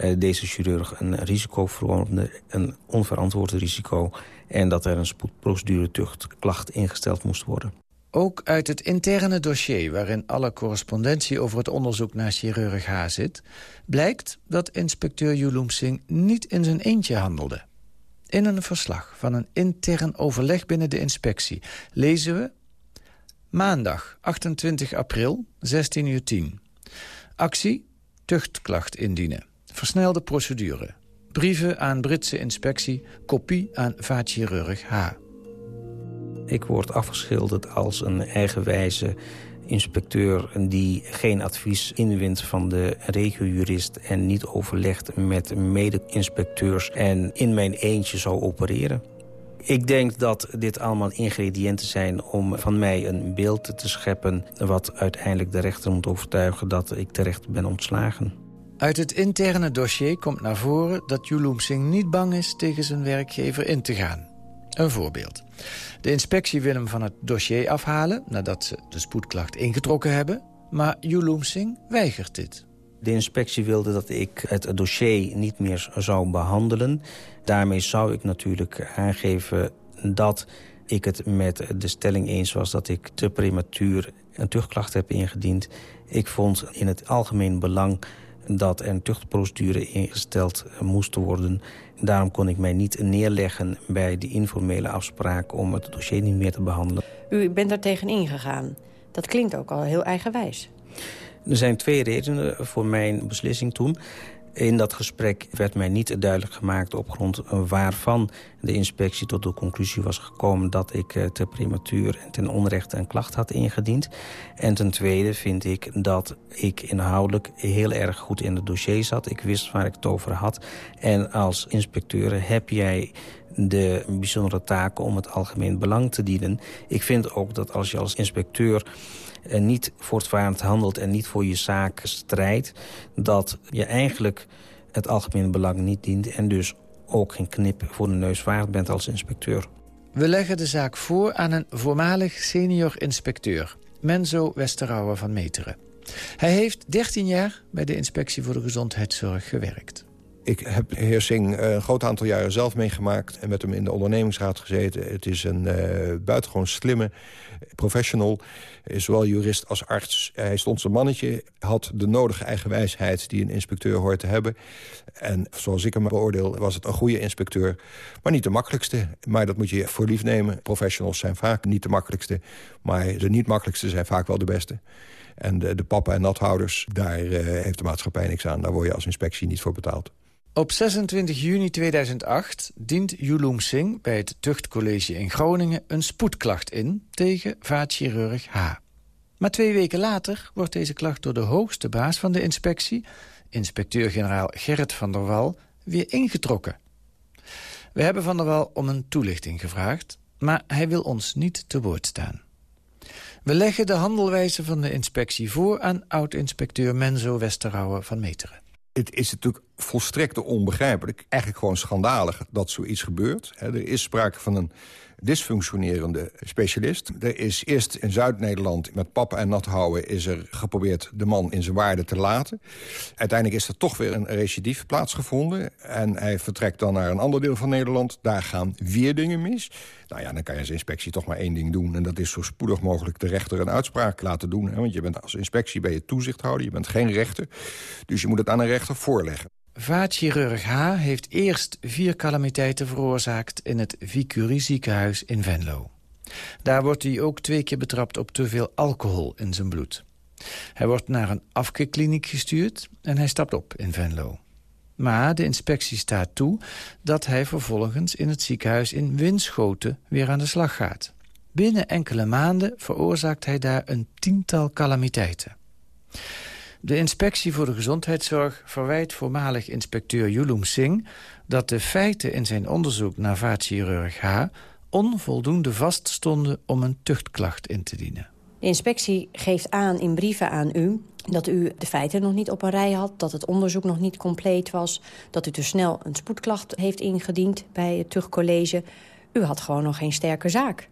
S23: uh, deze chirurg een risico vormde, een onverantwoord risico... en dat er een spoedprocedure tuchtklacht ingesteld moest worden.
S19: Ook uit het interne dossier waarin alle correspondentie over het onderzoek naar chirurg H zit... blijkt dat inspecteur Singh niet in zijn eentje handelde. In een verslag van een intern overleg binnen de inspectie lezen we... Maandag 28 april, 16 uur 10. Actie, tuchtklacht indienen. Versnelde procedure. Brieven aan Britse inspectie, kopie aan vaatchirurg H.
S23: Ik word afgeschilderd als een eigenwijze inspecteur die geen advies inwint van de regiojurist en niet overlegt met mede-inspecteurs en in mijn eentje zou opereren. Ik denk dat dit allemaal ingrediënten zijn om van mij een beeld te scheppen... wat uiteindelijk de rechter moet overtuigen dat ik terecht ben ontslagen.
S19: Uit het interne dossier komt naar voren dat Yulum Singh niet bang is tegen zijn werkgever in te gaan. Een voorbeeld. De inspectie wil hem van het dossier afhalen... nadat ze de spoedklacht ingetrokken hebben. Maar Yulum Singh weigert dit.
S23: De inspectie wilde dat ik het dossier niet meer zou behandelen. Daarmee zou ik natuurlijk aangeven dat ik het met de stelling eens was... dat ik te prematuur een tuchtklacht heb ingediend. Ik vond in het algemeen belang dat er een tuchtprocedure ingesteld moest worden. Daarom kon ik mij niet neerleggen bij die informele afspraak... om het dossier niet meer te behandelen.
S27: U bent daar tegen ingegaan. Dat klinkt ook al heel eigenwijs.
S23: Er zijn twee redenen voor mijn beslissing toen. In dat gesprek werd mij niet duidelijk gemaakt op grond waarvan de inspectie tot de conclusie was gekomen dat ik eh, te prematuur en ten onrechte een klacht had ingediend. En ten tweede vind ik dat ik inhoudelijk heel erg goed in het dossier zat. Ik wist waar ik het over had. En als inspecteur heb jij de bijzondere taken om het algemeen belang te dienen. Ik vind ook dat als je als inspecteur en niet voortvarend handelt en niet voor je zaak strijdt... dat je eigenlijk het algemene belang niet dient... en dus ook geen knip voor de neus waard bent als inspecteur.
S19: We leggen de zaak voor aan een voormalig senior inspecteur, Menzo Westerouwe van Meteren. Hij heeft 13 jaar bij de Inspectie voor de Gezondheidszorg gewerkt.
S21: Ik heb heer Singh een groot aantal jaren zelf meegemaakt... en met hem in de ondernemingsraad gezeten. Het is een uh, buitengewoon slimme professional. Zowel jurist als arts. Hij stond zijn mannetje, had de nodige eigenwijsheid... die een inspecteur hoort te hebben. En zoals ik hem beoordeel, was het een goede inspecteur. Maar niet de makkelijkste. Maar dat moet je voor lief nemen. Professionals zijn vaak niet de makkelijkste. Maar de niet makkelijkste zijn vaak wel de beste. En de, de pappen en nathouders, daar heeft de maatschappij niks aan. Daar word je als inspectie niet voor betaald.
S19: Op 26 juni 2008 dient Yulung Singh bij het Tuchtcollege in Groningen... een spoedklacht in tegen vaatchirurg H. Maar twee weken later wordt deze klacht door de hoogste baas van de inspectie... inspecteur-generaal Gerrit van der Wal, weer ingetrokken. We hebben Van der Wal om een toelichting gevraagd... maar hij wil ons niet te woord staan. We leggen de handelwijze van de inspectie voor... aan oud-inspecteur Menzo Westerrouwe van Meteren.
S21: Het is natuurlijk volstrekt onbegrijpelijk, eigenlijk gewoon schandalig dat zoiets gebeurt. Er is sprake van een dysfunctionerende specialist. Er is eerst in Zuid-Nederland met pappen en nat houden... is er geprobeerd de man in zijn waarde te laten. Uiteindelijk is er toch weer een recidief plaatsgevonden. En hij vertrekt dan naar een ander deel van Nederland. Daar gaan weer dingen mis. Nou ja, dan kan je als inspectie toch maar één ding doen. En dat is zo spoedig mogelijk de rechter een uitspraak laten doen. Want je bent als inspectie ben je toezichthouder, je bent geen rechter. Dus je moet het aan een rechter voorleggen.
S19: Vaatchirurg H. heeft eerst vier calamiteiten veroorzaakt... in het Vicurie ziekenhuis in Venlo. Daar wordt hij ook twee keer betrapt op te veel alcohol in zijn bloed. Hij wordt naar een afkeerkliniek gestuurd en hij stapt op in Venlo. Maar de inspectie staat toe dat hij vervolgens in het ziekenhuis in Winschoten weer aan de slag gaat. Binnen enkele maanden veroorzaakt hij daar een tiental calamiteiten. De inspectie voor de gezondheidszorg verwijt voormalig inspecteur Yulum Singh... dat de feiten in zijn onderzoek naar vaatchirurg H... onvoldoende vaststonden om een tuchtklacht in te dienen.
S27: De inspectie geeft aan in brieven aan u dat u de feiten nog niet op een rij had... dat het onderzoek nog niet compleet was... dat u te snel een spoedklacht heeft ingediend bij het tuchtcollege. U had gewoon nog geen sterke zaak.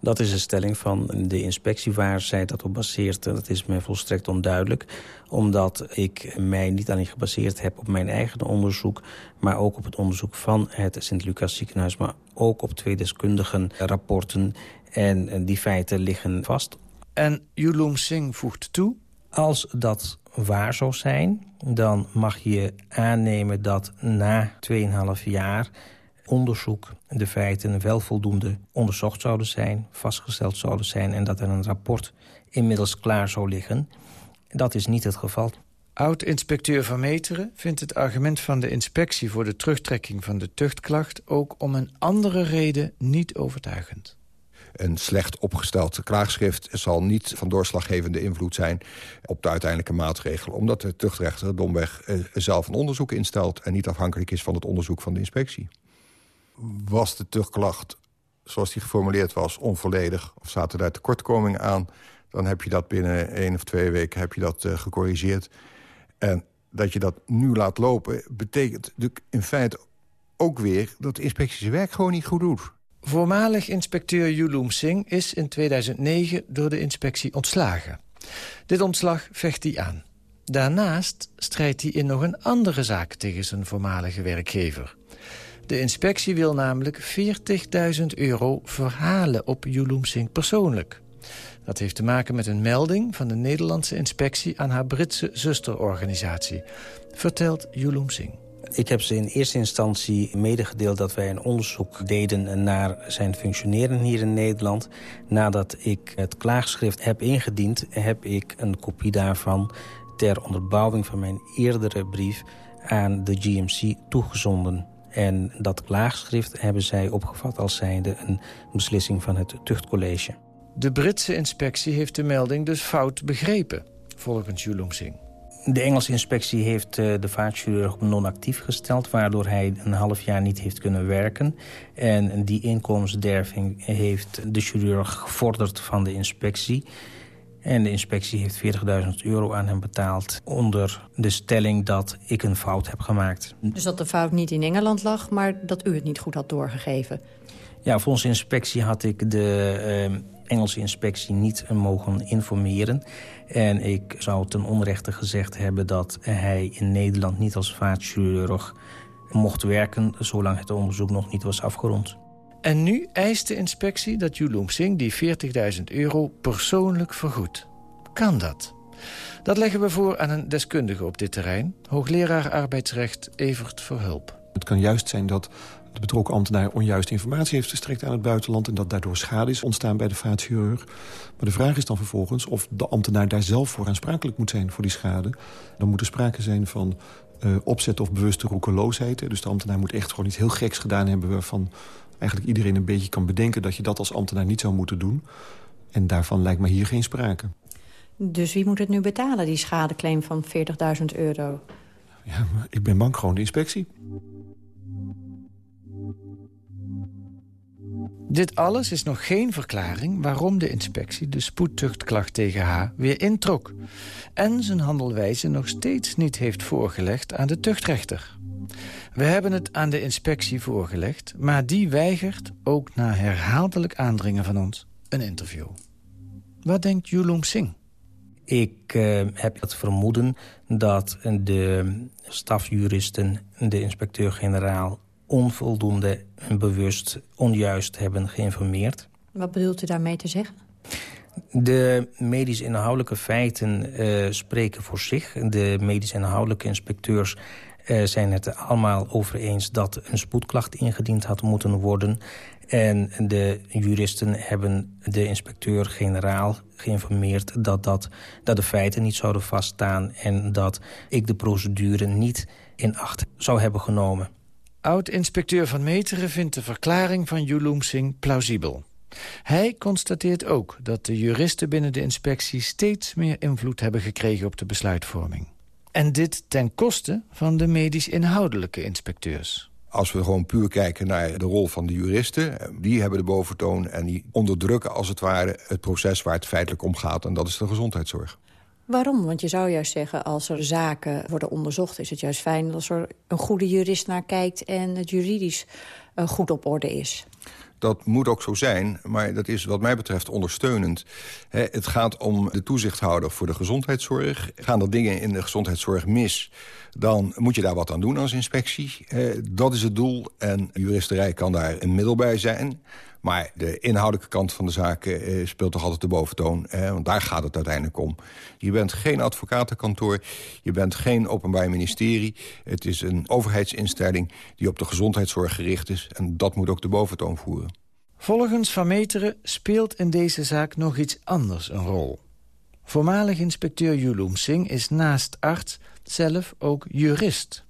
S23: Dat is een stelling van de inspectie waar zij dat op baseert. Dat is mij volstrekt onduidelijk. Omdat ik mij niet alleen gebaseerd heb op mijn eigen onderzoek... maar ook op het onderzoek van het Sint-Lucas ziekenhuis... maar ook op twee deskundigen rapporten. En die feiten liggen vast.
S19: En Yulum Singh voegt toe...
S23: Als dat waar zou zijn, dan mag je aannemen dat na 2,5 jaar onderzoek de feiten wel voldoende onderzocht zouden zijn, vastgesteld zouden zijn en dat er een rapport inmiddels klaar zou liggen. Dat is niet het geval.
S19: Oud-inspecteur Van Meteren vindt het argument van de inspectie voor de terugtrekking van de tuchtklacht ook om een andere reden niet overtuigend.
S21: Een slecht opgesteld klaagschrift zal niet van doorslaggevende invloed zijn op de uiteindelijke maatregel. Omdat de tuchtrechter domweg eh, zelf een onderzoek instelt en niet afhankelijk is van het onderzoek van de inspectie was de terugklacht, zoals die geformuleerd was, onvolledig... of zaten daar tekortkomingen aan... dan heb je dat binnen één of twee weken heb je dat, uh, gecorrigeerd. En dat je dat nu laat lopen, betekent natuurlijk in feite ook weer... dat de inspectie zijn werk gewoon niet goed doet.
S19: Voormalig inspecteur Yulum Singh is in 2009 door de inspectie ontslagen. Dit ontslag vecht hij aan. Daarnaast strijdt hij in nog een andere zaak tegen zijn voormalige werkgever. De inspectie wil namelijk 40.000 euro verhalen op Yulum Singh persoonlijk. Dat heeft te maken met een melding van de Nederlandse inspectie... aan haar Britse zusterorganisatie, vertelt Yulum Singh.
S23: Ik heb ze in eerste instantie medegedeeld dat wij een onderzoek deden naar zijn functioneren hier in Nederland. Nadat ik het klaagschrift heb ingediend, heb ik een kopie daarvan ter onderbouwing van mijn eerdere brief aan de GMC toegezonden. En dat klaagschrift hebben zij opgevat als zijnde een beslissing van het tuchtcollege.
S19: De Britse inspectie heeft de melding dus fout begrepen, volgens Julong Singh.
S23: De Engelse inspectie heeft uh, de vaatchirurg non-actief gesteld... waardoor hij een half jaar niet heeft kunnen werken. En die inkomensderving heeft de chirurg gevorderd van de inspectie... En de inspectie heeft 40.000 euro aan hem betaald... onder de stelling dat ik een fout heb gemaakt.
S27: Dus dat de fout niet in Engeland lag, maar dat u het niet goed had doorgegeven?
S23: Ja, volgens de inspectie had ik de Engelse inspectie niet mogen informeren. En ik zou ten onrechte gezegd hebben dat hij in Nederland niet als vaatchirurg mocht werken... zolang het onderzoek nog niet was afgerond.
S19: En nu eist de inspectie dat Yulung Singh die 40.000 euro persoonlijk vergoedt. Kan dat? Dat leggen we voor aan een deskundige op dit terrein... hoogleraar arbeidsrecht Evert Verhulp.
S22: Het kan juist zijn dat de betrokken ambtenaar onjuiste informatie heeft verstrekt aan het buitenland... en dat daardoor schade is ontstaan bij de vaatchirurg. Maar de vraag is dan vervolgens of de ambtenaar daar zelf voor aansprakelijk moet zijn voor die schade. Dan moet er sprake zijn van uh, opzet of bewuste roekeloosheid. Dus de ambtenaar moet echt gewoon iets heel geks gedaan hebben... waarvan eigenlijk iedereen een beetje kan bedenken... dat je dat als ambtenaar niet zou moeten doen. En daarvan lijkt me hier geen sprake.
S27: Dus wie moet het nu betalen, die schadeclaim van 40.000 euro?
S22: Ja, ik ben bang gewoon de inspectie.
S19: Dit alles is nog geen verklaring waarom de inspectie de spoedtuchtklacht tegen haar weer introk. En zijn handelwijze nog steeds niet heeft voorgelegd aan de tuchtrechter. We hebben het aan de inspectie voorgelegd, maar die weigert, ook na herhaaldelijk aandringen van ons, een interview. Wat denkt Yulung Singh?
S23: Ik uh, heb het vermoeden dat de stafjuristen, de inspecteur-generaal onvoldoende en bewust onjuist hebben geïnformeerd.
S27: Wat bedoelt u daarmee te zeggen?
S23: De medisch inhoudelijke feiten uh, spreken voor zich. De medisch inhoudelijke inspecteurs uh, zijn het allemaal over eens... dat een spoedklacht ingediend had moeten worden. En de juristen hebben de inspecteur-generaal geïnformeerd... Dat, dat, dat de feiten niet zouden vaststaan... en dat ik de procedure niet in acht zou hebben genomen.
S19: Oud-inspecteur Van Meteren vindt de verklaring van Yulum Singh plausibel. Hij constateert ook dat de juristen binnen de inspectie... steeds meer invloed hebben gekregen op de besluitvorming. En dit ten koste van de medisch-inhoudelijke inspecteurs.
S21: Als we gewoon puur kijken naar de rol van de juristen... die hebben de boventoon en die onderdrukken als het ware... het proces waar het feitelijk om gaat, en dat is de gezondheidszorg.
S27: Waarom? Want je zou juist zeggen, als er zaken worden onderzocht... is het juist fijn als er een goede jurist naar kijkt... en het juridisch uh, goed op orde is.
S21: Dat moet ook zo zijn, maar dat is wat mij betreft ondersteunend. het gaat om de toezichthouder voor de gezondheidszorg. Gaan er dingen in de gezondheidszorg mis, dan moet je daar wat aan doen als inspectie. dat is het doel en juristerij kan daar een middel bij zijn. Maar de inhoudelijke kant van de zaak eh, speelt toch altijd de boventoon. Eh, want daar gaat het uiteindelijk om. Je bent geen advocatenkantoor. Je bent geen openbaar ministerie. Het is een overheidsinstelling die op de gezondheidszorg gericht is. En dat moet ook de boventoon voeren.
S19: Volgens Van Meteren speelt in deze zaak nog iets anders een rol. Voormalig inspecteur Yulum Singh is naast arts zelf ook jurist.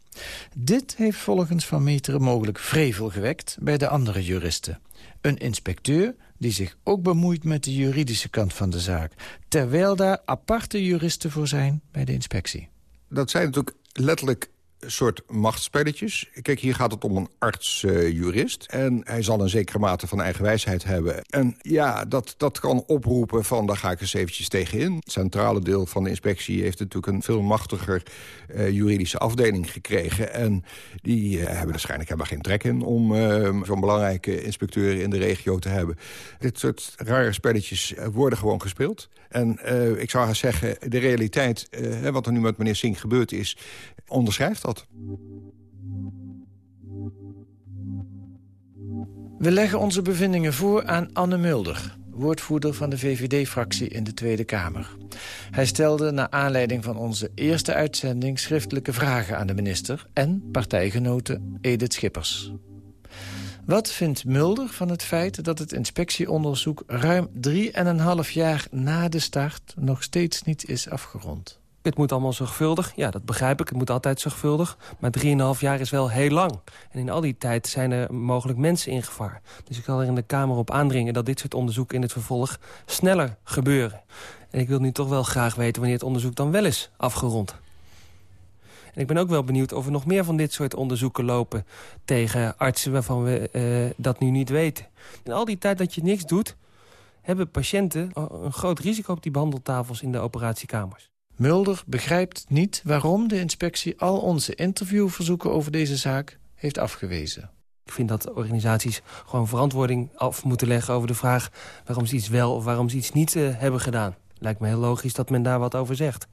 S19: Dit heeft volgens Van Meteren mogelijk vrevel gewekt bij de andere juristen. Een inspecteur die zich ook bemoeit met de juridische kant van de zaak... terwijl daar aparte juristen voor zijn bij de inspectie.
S21: Dat zijn natuurlijk letterlijk soort machtspelletjes. Kijk, hier gaat het om een arts-jurist. en hij zal een zekere mate van eigen wijsheid hebben. En ja, dat, dat kan oproepen van, daar ga ik eens eventjes tegenin. Het centrale deel van de inspectie heeft natuurlijk een veel machtiger uh, juridische afdeling gekregen. En die uh, hebben waarschijnlijk helemaal geen trek in om zo'n belangrijke inspecteur in de regio te hebben. Dit soort rare spelletjes worden gewoon gespeeld. En ik zou zeggen, de realiteit, wat er nu met meneer Singh gebeurd is, onderschrijft dat.
S19: We leggen onze bevindingen voor aan Anne Mulder, woordvoerder van de VVD-fractie in de Tweede Kamer. Hij stelde naar aanleiding van onze eerste uitzending schriftelijke vragen aan de minister en partijgenote Edith Schippers. Wat vindt Mulder van het feit dat het inspectieonderzoek ruim 3,5 jaar na de start nog steeds niet is afgerond?
S28: Het moet allemaal zorgvuldig. Ja, dat begrijp ik. Het moet altijd zorgvuldig. Maar 3,5 jaar is wel heel lang. En in al die tijd zijn er mogelijk mensen in gevaar. Dus ik zal er in de Kamer op aandringen... dat dit soort onderzoeken in het vervolg sneller gebeuren. En ik wil nu toch wel graag weten wanneer het onderzoek dan wel is afgerond. En ik ben ook wel benieuwd of er nog meer van dit soort onderzoeken lopen... tegen artsen waarvan we uh, dat nu niet weten. In al die tijd dat je niks doet... hebben patiënten een groot risico op die behandeltafels in de operatiekamers.
S19: Mulder begrijpt niet waarom de inspectie al onze interviewverzoeken over deze zaak heeft afgewezen.
S28: Ik vind dat organisaties gewoon verantwoording af moeten leggen over de vraag... waarom ze iets wel of waarom ze iets niet uh, hebben gedaan. Lijkt me heel logisch dat men daar wat over zegt.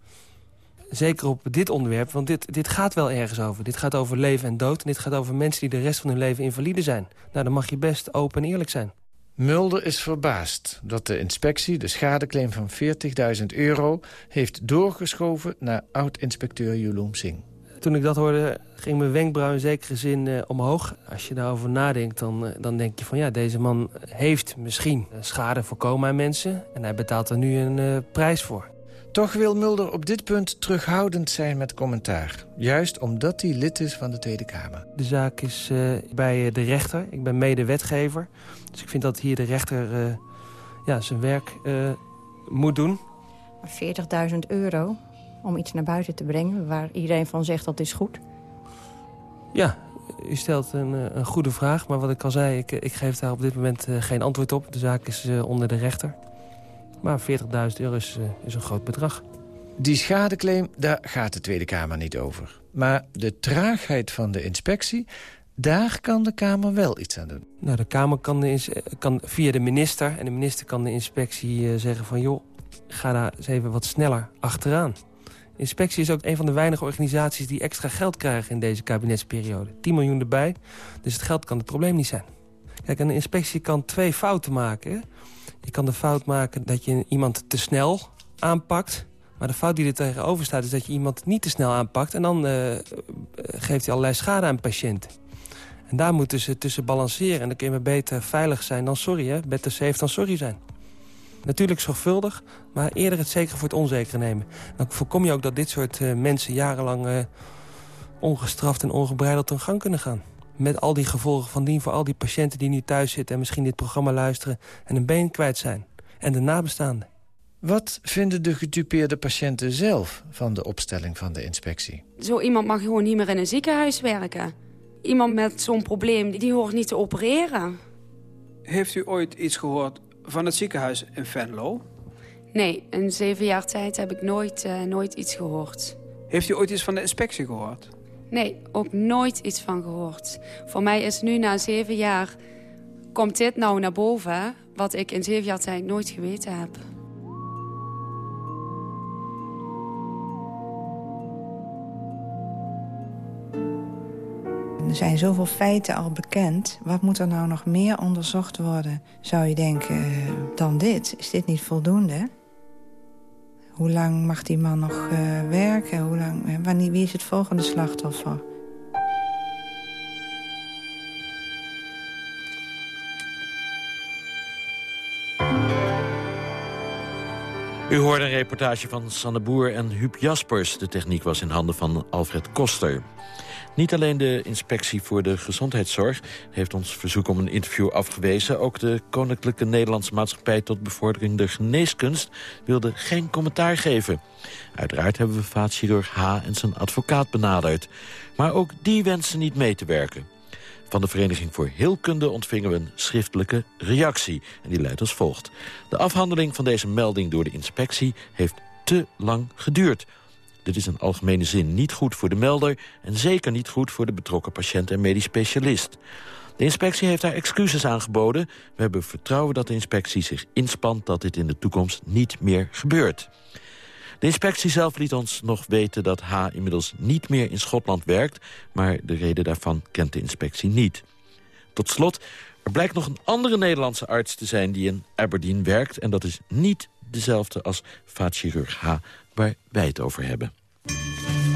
S28: Zeker op dit onderwerp, want dit, dit gaat wel ergens over. Dit gaat over leven en dood en dit gaat over mensen die de rest van hun leven invalide zijn. Nou, dan mag je best open en eerlijk zijn.
S19: Mulder is verbaasd dat de inspectie de schadeclaim van 40.000 euro... heeft doorgeschoven naar oud-inspecteur Yulum Singh.
S28: Toen ik dat hoorde, ging mijn wenkbrauw in zekere zin uh, omhoog. Als je daarover nadenkt, dan, uh, dan denk je van... ja, deze man heeft misschien schade voorkomen aan mensen... en hij betaalt er nu een prijs voor.
S19: Toch wil Mulder op dit punt terughoudend zijn met commentaar. Juist omdat hij lid is van de Tweede Kamer.
S28: De zaak is uh, bij de rechter. Ik ben mede-wetgever. Dus ik vind dat hier de rechter uh, ja, zijn werk uh, moet doen.
S27: 40.000 euro om iets naar buiten te brengen... waar iedereen van zegt dat is goed?
S28: Ja, u stelt een, een goede vraag. Maar wat ik al zei, ik, ik geef daar op dit moment geen antwoord op. De zaak is onder de rechter. Maar 40.000 euro is, uh, is, een groot bedrag.
S19: Die schadeclaim, daar gaat de Tweede Kamer niet over. Maar de traagheid van de inspectie, daar kan de Kamer wel iets aan doen.
S28: Nou, de Kamer kan, de kan via de minister... en de minister kan de inspectie uh, zeggen van... joh, ga daar eens even wat sneller achteraan. De inspectie is ook een van de weinige organisaties... die extra geld krijgen in deze kabinetsperiode. 10 miljoen erbij, dus het geld kan het probleem niet zijn. Kijk, een inspectie kan twee fouten maken... Je kan de fout maken dat je iemand te snel aanpakt. Maar de fout die er tegenover staat is dat je iemand niet te snel aanpakt... en dan uh, geeft hij allerlei schade aan patiënten. En daar moeten ze tussen balanceren. En dan kun je maar beter veilig zijn dan sorry, hè? Beter safe dan sorry zijn. Natuurlijk zorgvuldig, maar eerder het zekere voor het onzekere nemen. Dan voorkom je ook dat dit soort uh, mensen jarenlang... Uh, ongestraft en ongebreideld hun gang kunnen gaan met al die gevolgen van dien voor al die patiënten die nu thuis zitten... en misschien dit programma luisteren en een been kwijt zijn. En de nabestaanden.
S19: Wat vinden de gedupeerde patiënten zelf van de opstelling van de inspectie?
S17: Zo iemand mag gewoon niet meer in een ziekenhuis werken. Iemand met zo'n probleem, die hoort niet te opereren.
S24: Heeft u ooit iets gehoord van het ziekenhuis in Venlo?
S17: Nee, in zeven jaar tijd heb ik nooit, uh, nooit iets gehoord.
S24: Heeft u ooit iets van de inspectie gehoord?
S17: Nee, ook nooit iets van gehoord. Voor mij is nu na zeven jaar... komt dit nou naar boven... wat ik in zeven jaar tijd nooit geweten heb.
S26: Er zijn zoveel feiten al bekend. Wat moet er nou nog meer onderzocht worden? Zou je denken, uh, dan dit? Is dit niet voldoende? Hoe lang mag die man nog uh, werken? Hoe lang, uh, wanneer, wie is het volgende slachtoffer?
S14: U hoorde een reportage van Sanne Boer en Huub Jaspers. De techniek was in handen van Alfred Koster. Niet alleen de Inspectie voor de Gezondheidszorg heeft ons verzoek om een interview afgewezen. Ook de Koninklijke Nederlandse Maatschappij tot Bevordering der Geneeskunst wilde geen commentaar geven. Uiteraard hebben we vaatchirurg H. en zijn advocaat benaderd. Maar ook die wensen niet mee te werken. Van de Vereniging voor Heelkunde ontvingen we een schriftelijke reactie. En die luidt als volgt. De afhandeling van deze melding door de inspectie heeft te lang geduurd. Dit is in algemene zin niet goed voor de melder... en zeker niet goed voor de betrokken patiënt en medisch specialist. De inspectie heeft haar excuses aangeboden. We hebben vertrouwen dat de inspectie zich inspant... dat dit in de toekomst niet meer gebeurt. De inspectie zelf liet ons nog weten dat H. inmiddels niet meer in Schotland werkt... maar de reden daarvan kent de inspectie niet. Tot slot, er blijkt nog een andere Nederlandse arts te zijn... die in Aberdeen werkt en dat is niet dezelfde als vaatchirurg H waar wij het over hebben.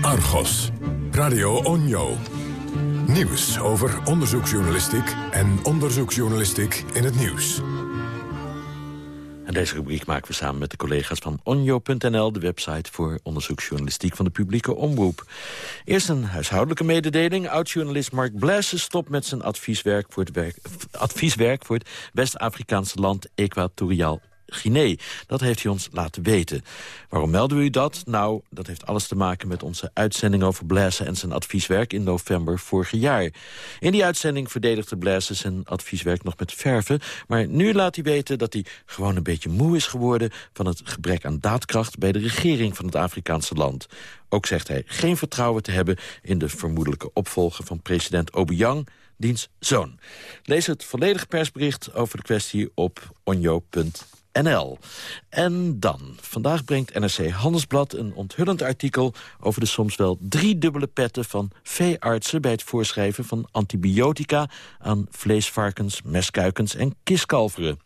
S1: Argos, Radio Onjo. Nieuws over onderzoeksjournalistiek en onderzoeksjournalistiek in het nieuws.
S14: En deze rubriek maken we samen met de collega's van onjo.nl... de website voor onderzoeksjournalistiek van de publieke omroep. Eerst een huishoudelijke mededeling. Oud-journalist Mark Blaise stopt met zijn advieswerk voor het, werk, advieswerk voor het West-Afrikaanse land Equatoriaal Guinea. Dat heeft hij ons laten weten. Waarom melden we u dat? Nou, dat heeft alles te maken met onze uitzending over Blaise en zijn advieswerk in november vorig jaar. In die uitzending verdedigde Blaise zijn advieswerk nog met verven, maar nu laat hij weten dat hij gewoon een beetje moe is geworden van het gebrek aan daadkracht bij de regering van het Afrikaanse land. Ook zegt hij geen vertrouwen te hebben in de vermoedelijke opvolger van president Obiang, diens zoon. Lees het volledige persbericht over de kwestie op onjo.nl. En dan, vandaag brengt NRC Handelsblad een onthullend artikel... over de soms wel driedubbele petten van veeartsen... bij het voorschrijven van antibiotica aan vleesvarkens, meskuikens en kiskalveren.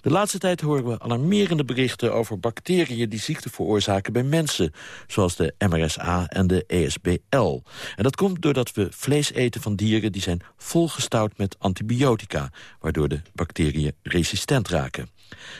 S14: De laatste tijd horen we alarmerende berichten over bacteriën die ziekte veroorzaken bij mensen, zoals de MRSA en de ESBL. En dat komt doordat we vlees eten van dieren die zijn volgestouwd met antibiotica, waardoor de bacteriën resistent raken.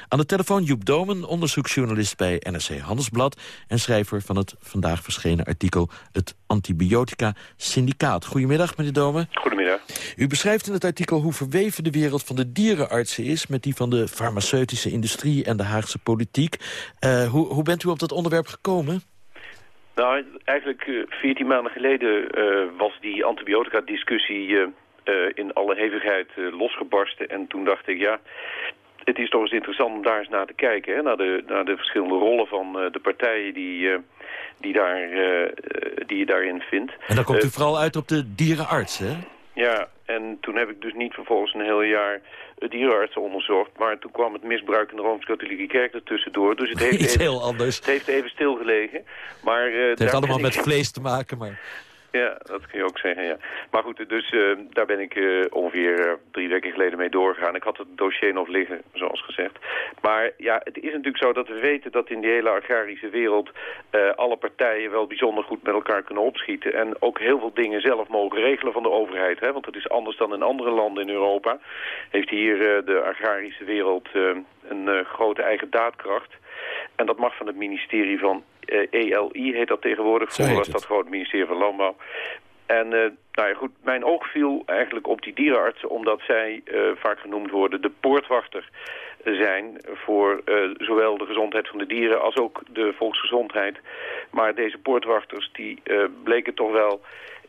S14: Aan de telefoon Joep Domen, onderzoeksjournalist bij NRC Handelsblad... en schrijver van het vandaag verschenen artikel Het Antibiotica Syndicaat. Goedemiddag, meneer Domen.
S29: Goedemiddag.
S14: U beschrijft in het artikel hoe verweven de wereld van de dierenartsen is... met die van de farmaceutische industrie en de Haagse politiek. Uh, hoe, hoe bent u op dat onderwerp gekomen?
S29: Nou, eigenlijk uh, 14 maanden geleden uh, was die antibiotica-discussie... in alle hevigheid losgebarsten. En toen dacht ik, ja, het is toch eens interessant om daar eens naar te kijken. Hè? Naar, de, naar de verschillende rollen van uh, de partijen die, uh, die, daar, uh, die je daarin vindt.
S14: En dan komt u vooral uit op de dierenarts, hè?
S29: Ja, en toen heb ik dus niet vervolgens een heel jaar dierenartsen onderzocht. Maar toen kwam het misbruik in de Rooms-Katholieke Kerk ertussendoor. Dus het heeft
S14: Iets
S29: even,
S14: heel anders.
S29: Het heeft even stilgelegen. Maar,
S14: het heeft allemaal met vlees te maken, maar...
S29: Ja, dat kun je ook zeggen, ja. Maar goed, dus uh, daar ben ik uh, ongeveer uh, drie weken geleden mee doorgegaan. Ik had het dossier nog liggen, zoals gezegd. Maar ja, het is natuurlijk zo dat we weten dat in die hele agrarische wereld... alle partijen wel bijzonder goed met elkaar kunnen opschieten. En ook heel veel dingen zelf mogen regelen van de overheid. Hè? Want het is anders dan in andere landen in Europa. Heeft hier de agrarische wereld een grote eigen daadkracht. En dat mag van het ministerie van ELI, heet dat tegenwoordig. Vroeger was dat gewoon het ministerie van Landbouw. En uh, nou ja, goed, mijn oog viel eigenlijk op die dierenartsen... omdat zij uh, vaak genoemd worden de poortwachter zijn... voor uh, zowel de gezondheid van de dieren als ook de volksgezondheid. Maar deze poortwachters die bleken toch wel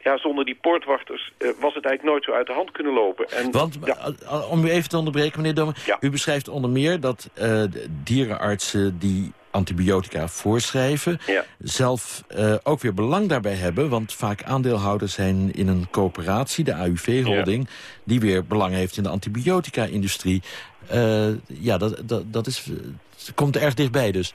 S29: ja, zonder die poortwachters uh, was het eigenlijk nooit zo uit de hand kunnen lopen. En,
S14: Want, ja. om u even te onderbreken, meneer Domen, ja. u beschrijft onder meer dat uh, dierenartsen die antibiotica voorschrijven...
S29: Ja.
S14: zelf uh, ook weer belang daarbij hebben... want vaak aandeelhouders zijn in een coöperatie, de AUV-holding... die weer belang heeft in de antibiotica-industrie. ja, dat, dat, dat is, komt er erg dichtbij dus.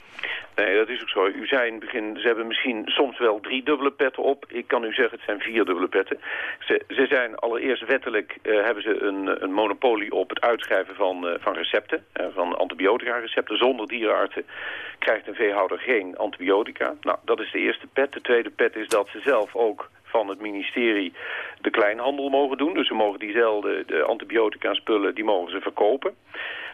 S29: Nee, dat is ook zo. U zei in het begin, ze hebben misschien soms wel drie dubbele petten op. Ik kan u zeggen, het zijn vier dubbele petten. Ze, ze zijn allereerst wettelijk, uh, hebben ze een, een monopolie op het uitschrijven van, uh, van recepten. Uh, van antibiotica-recepten. Zonder dierenartsen krijgt een veehouder geen antibiotica. Nou, dat is de eerste pet. De tweede pet is dat ze zelf ook van het ministerie de kleinhandel mogen doen. Dus ze mogen diezelfde de antibiotica-spullen, die mogen ze verkopen.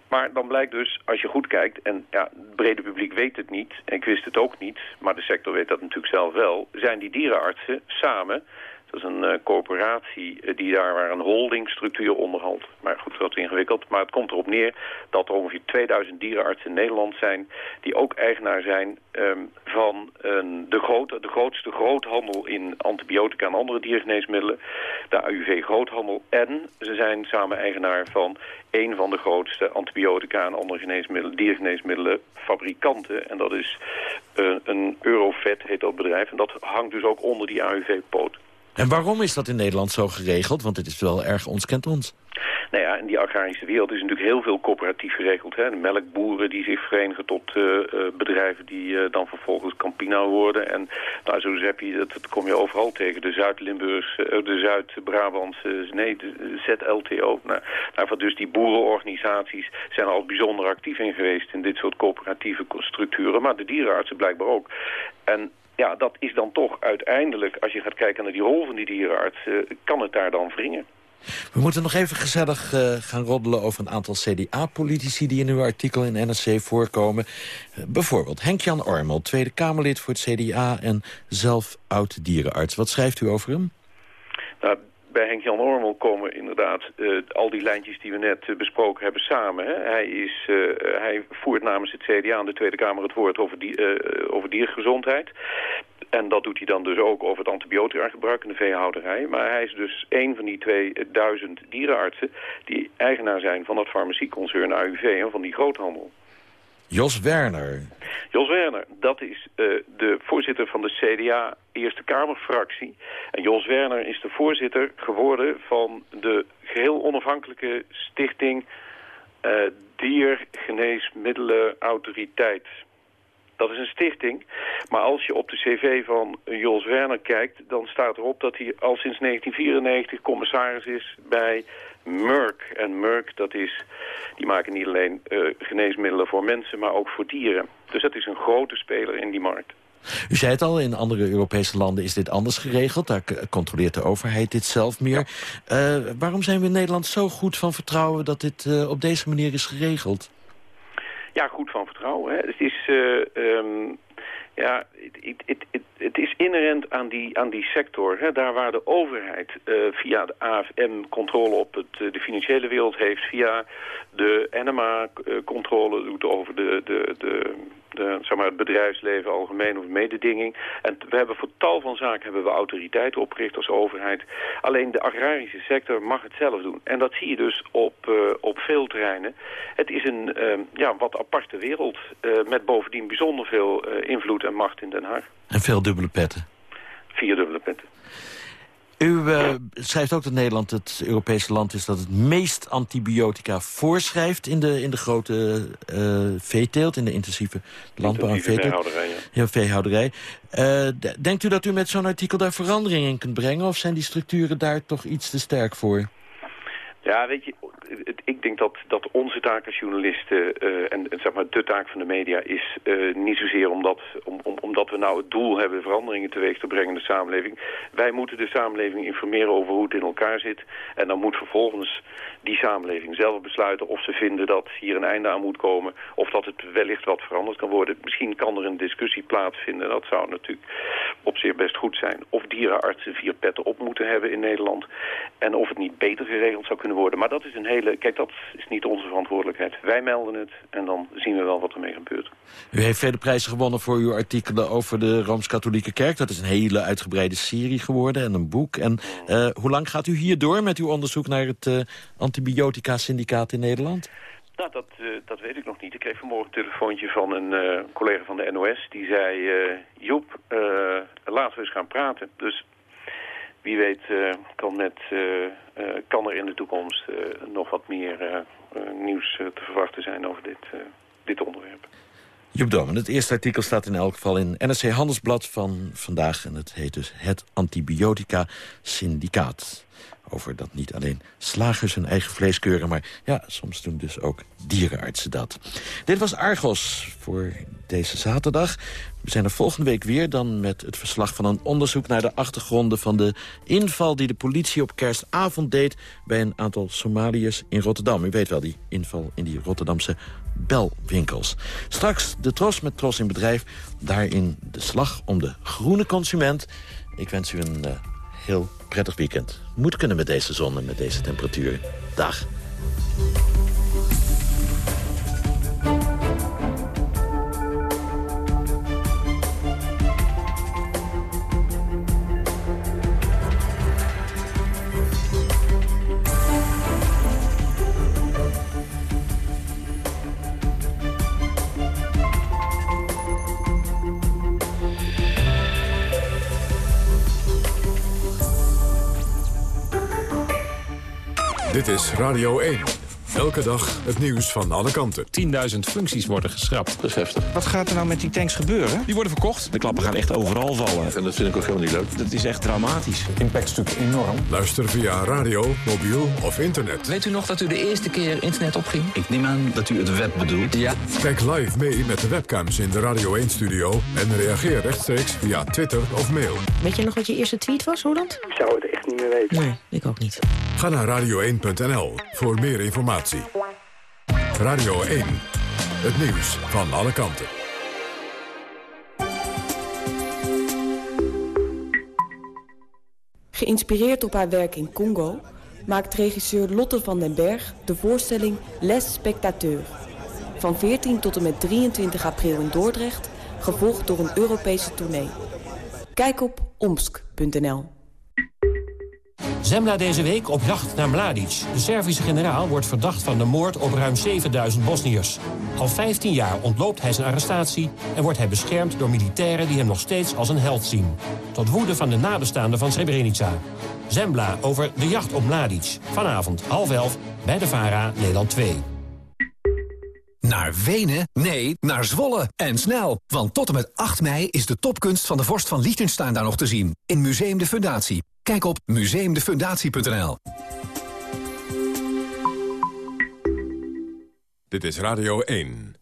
S29: Maar dan blijkt dus, als je goed kijkt, en ja, het brede publiek weet het niet, en ik wist het ook niet, maar de sector weet dat natuurlijk zelf wel, zijn die dierenartsen samen dat is een uh, corporatie uh, die daar waar een holdingstructuur onderhoudt. Maar goed, dat is ingewikkeld. Maar het komt erop neer dat er ongeveer 2000 dierenartsen in Nederland zijn... die ook eigenaar zijn um, van de, grote, de grootste groothandel in antibiotica en andere diergeneesmiddelen. De AUV Groothandel. En ze zijn samen eigenaar van een van de grootste antibiotica en andere geneesmiddelen, fabrikanten. En dat is uh, een Eurofet, heet dat bedrijf. En dat hangt dus ook onder die AUV-poot.
S14: En waarom is dat in Nederland zo geregeld? Want het is wel erg ons kent ons.
S29: Nou ja, in die agrarische wereld is natuurlijk heel veel coöperatief geregeld. Hè? De melkboeren die zich verenigen tot uh, uh, bedrijven die uh, dan vervolgens Campina worden. En nou, zo heb je, dat, dat kom je overal tegen. De Zuid-Limburgs, de Zuid-Brabantse, nee, de ZLTO. Nou, nou, dus die boerenorganisaties zijn al bijzonder actief in geweest in dit soort coöperatieve structuren. Maar de dierenartsen blijkbaar ook. En ja, dat is dan toch uiteindelijk, als je gaat kijken naar die rol van die dierenarts, uh, kan het daar dan wringen.
S14: We moeten nog even gezellig uh, gaan roddelen over een aantal CDA-politici... die in uw artikel in NRC voorkomen. Uh, bijvoorbeeld Henk-Jan Ormel, Tweede Kamerlid voor het CDA... en zelf oud-dierenarts. Wat schrijft u over hem?
S29: Bij Henk-Jan Ormel komen inderdaad uh, al die lijntjes die we net uh, besproken hebben samen. Hè. Hij, is, uh, hij voert namens het CDA aan de Tweede Kamer het woord over, die, over diergezondheid. En dat doet hij dan dus ook over het antibiotica gebruik in de veehouderij. Maar hij is dus een van die 2000 dierenartsen die eigenaar zijn van dat farmacieconcern AUV en van die groothandel.
S14: Jos Werner.
S29: Jos Werner, dat is uh, de voorzitter van de CDA Eerste Kamerfractie. En Jos Werner is de voorzitter geworden van de geheel onafhankelijke stichting uh, Diergeneesmiddelenautoriteit. Dat is een stichting. Maar als je op de cv van Jos Werner kijkt... dan staat erop dat hij al sinds 1994 commissaris is bij Merck. En Merck, dat is, die maken niet alleen uh, geneesmiddelen voor mensen... maar ook voor dieren. Dus dat is een grote speler in die markt.
S14: U zei het al, in andere Europese landen is dit anders geregeld. Daar controleert de overheid dit zelf meer. Ja. Uh, waarom zijn we in Nederland zo goed van vertrouwen... dat dit uh, op deze manier is geregeld?
S29: Ja, goed van vertrouwen. Hè. Het is... Uh, um, ja, het, is inherent aan die, aan die sector. Hè. Daar waar de overheid uh, via de AFM controle op het, de financiële wereld heeft... via de NMA controle doet over de, de, de, de, zeg maar het bedrijfsleven algemeen of mededinging. En we hebben voor tal van zaken hebben we autoriteiten opgericht als overheid. Alleen de agrarische sector mag het zelf doen. En dat zie je dus op, uh, op veel terreinen. Het is een uh, ja, wat aparte wereld uh, met bovendien bijzonder veel invloed en macht in Den Haag.
S14: En veel dubbele petten.
S29: Vier dubbele petten.
S14: U uh, schrijft ook dat Nederland het Europese land is dat het meest antibiotica voorschrijft in de, in de grote uh, veeteelt, in de intensieve landbouw en veeteelt.
S29: Ja.
S14: ja veehouderij. Uh, denkt u dat u met zo'n artikel daar verandering in kunt brengen of zijn die structuren daar toch iets te sterk voor?
S29: Ja, weet je, ik denk dat, dat onze taak als journalisten uh, en, zeg maar de taak van de media is uh, niet zozeer omdat, om, om, omdat we nou het doel hebben veranderingen teweeg te brengen in de samenleving. Wij moeten de samenleving informeren over hoe het in elkaar zit. En dan moet vervolgens die samenleving zelf besluiten of ze vinden dat hier een einde aan moet komen. Of dat het wellicht wat veranderd kan worden. Misschien kan er een discussie plaatsvinden. Dat zou natuurlijk op zich best goed zijn. Of dierenartsen vier petten op moeten hebben in Nederland. En of het niet beter geregeld zou kunnen worden. Maar dat is een hele... Kijk, dat is niet onze verantwoordelijkheid. Wij melden het en dan zien we wel wat ermee gebeurt.
S14: U heeft vele prijzen gewonnen voor uw artikelen over de Rooms-Katholieke Kerk. Dat is een hele uitgebreide serie geworden en een boek. En uh, hoe lang gaat u hier door met uw onderzoek naar het uh, antibiotica-syndicaat in Nederland?
S29: Nou, dat, uh, dat weet ik nog niet. Ik kreeg vanmorgen een telefoontje van een uh, collega van de NOS. Die zei, uh, Joep, laten we eens gaan praten. Dus wie weet kan, met, kan er in de toekomst nog wat meer nieuws te verwachten zijn over dit, dit onderwerp.
S14: Joep Domen, het eerste artikel staat in elk geval in NRC Handelsblad van vandaag. En het heet dus Het Antibiotica Syndicaat. Over dat niet alleen slagers hun eigen vlees keuren... maar ja, soms doen dus ook dierenartsen dat. Dit was Argos voor deze zaterdag. We zijn er volgende week weer dan met het verslag van een onderzoek... naar de achtergronden van de inval die de politie op kerstavond deed... bij een aantal Somaliërs in Rotterdam. U weet wel, die inval in die Rotterdamse belwinkels. Straks de Tros met Tros in bedrijf. Daarin de slag om de groene consument. Ik wens u een uh, heel prettig weekend. Moet kunnen met deze zon en met deze temperatuur. Dag.
S1: Dit is Radio 1. Elke dag het nieuws van alle kanten.
S30: 10.000 functies worden geschrapt.
S31: Dat is heftig.
S30: Wat gaat er nou met die tanks gebeuren? Die worden verkocht. De klappen gaan echt overal vallen.
S31: En dat vind ik ook helemaal niet leuk.
S30: Dat is echt dramatisch.
S31: Impact is natuurlijk enorm.
S1: Luister via radio, mobiel of internet.
S32: Weet u nog dat u de eerste keer internet opging?
S31: Ik neem aan dat u het web bedoelt.
S32: Ja.
S1: Kijk live mee met de webcams in de Radio 1-studio... en reageer rechtstreeks via Twitter of mail.
S33: Weet je nog wat je eerste tweet was, Roland?
S34: Ik zou het echt niet meer weten.
S33: Nee, ik ook niet.
S1: Ga naar radio1.nl voor meer informatie. Radio 1. Het nieuws van alle kanten.
S35: Geïnspireerd op haar werk in Congo... maakt regisseur Lotte van den Berg de voorstelling Les Spectateurs. Van 14 tot en met 23 april in Dordrecht... gevolgd door een Europese tournee. Kijk op omsk.nl.
S13: Zemla deze week op jacht naar Mladic. De Servische generaal wordt verdacht van de moord op ruim 7000 Bosniërs. Al 15 jaar ontloopt hij zijn arrestatie... en wordt hij beschermd door militairen die hem nog steeds als een held zien. Tot woede van de nabestaanden van Srebrenica. Zembla over de jacht op Mladic. Vanavond half elf bij de VARA, Nederland 2.
S36: Naar Wenen? Nee, naar Zwolle. En snel, want tot en met 8 mei is de topkunst van de vorst van Liechtenstein daar nog te zien. In Museum de Fundatie. Kijk op museumdefundatie.nl.
S1: Dit is Radio 1.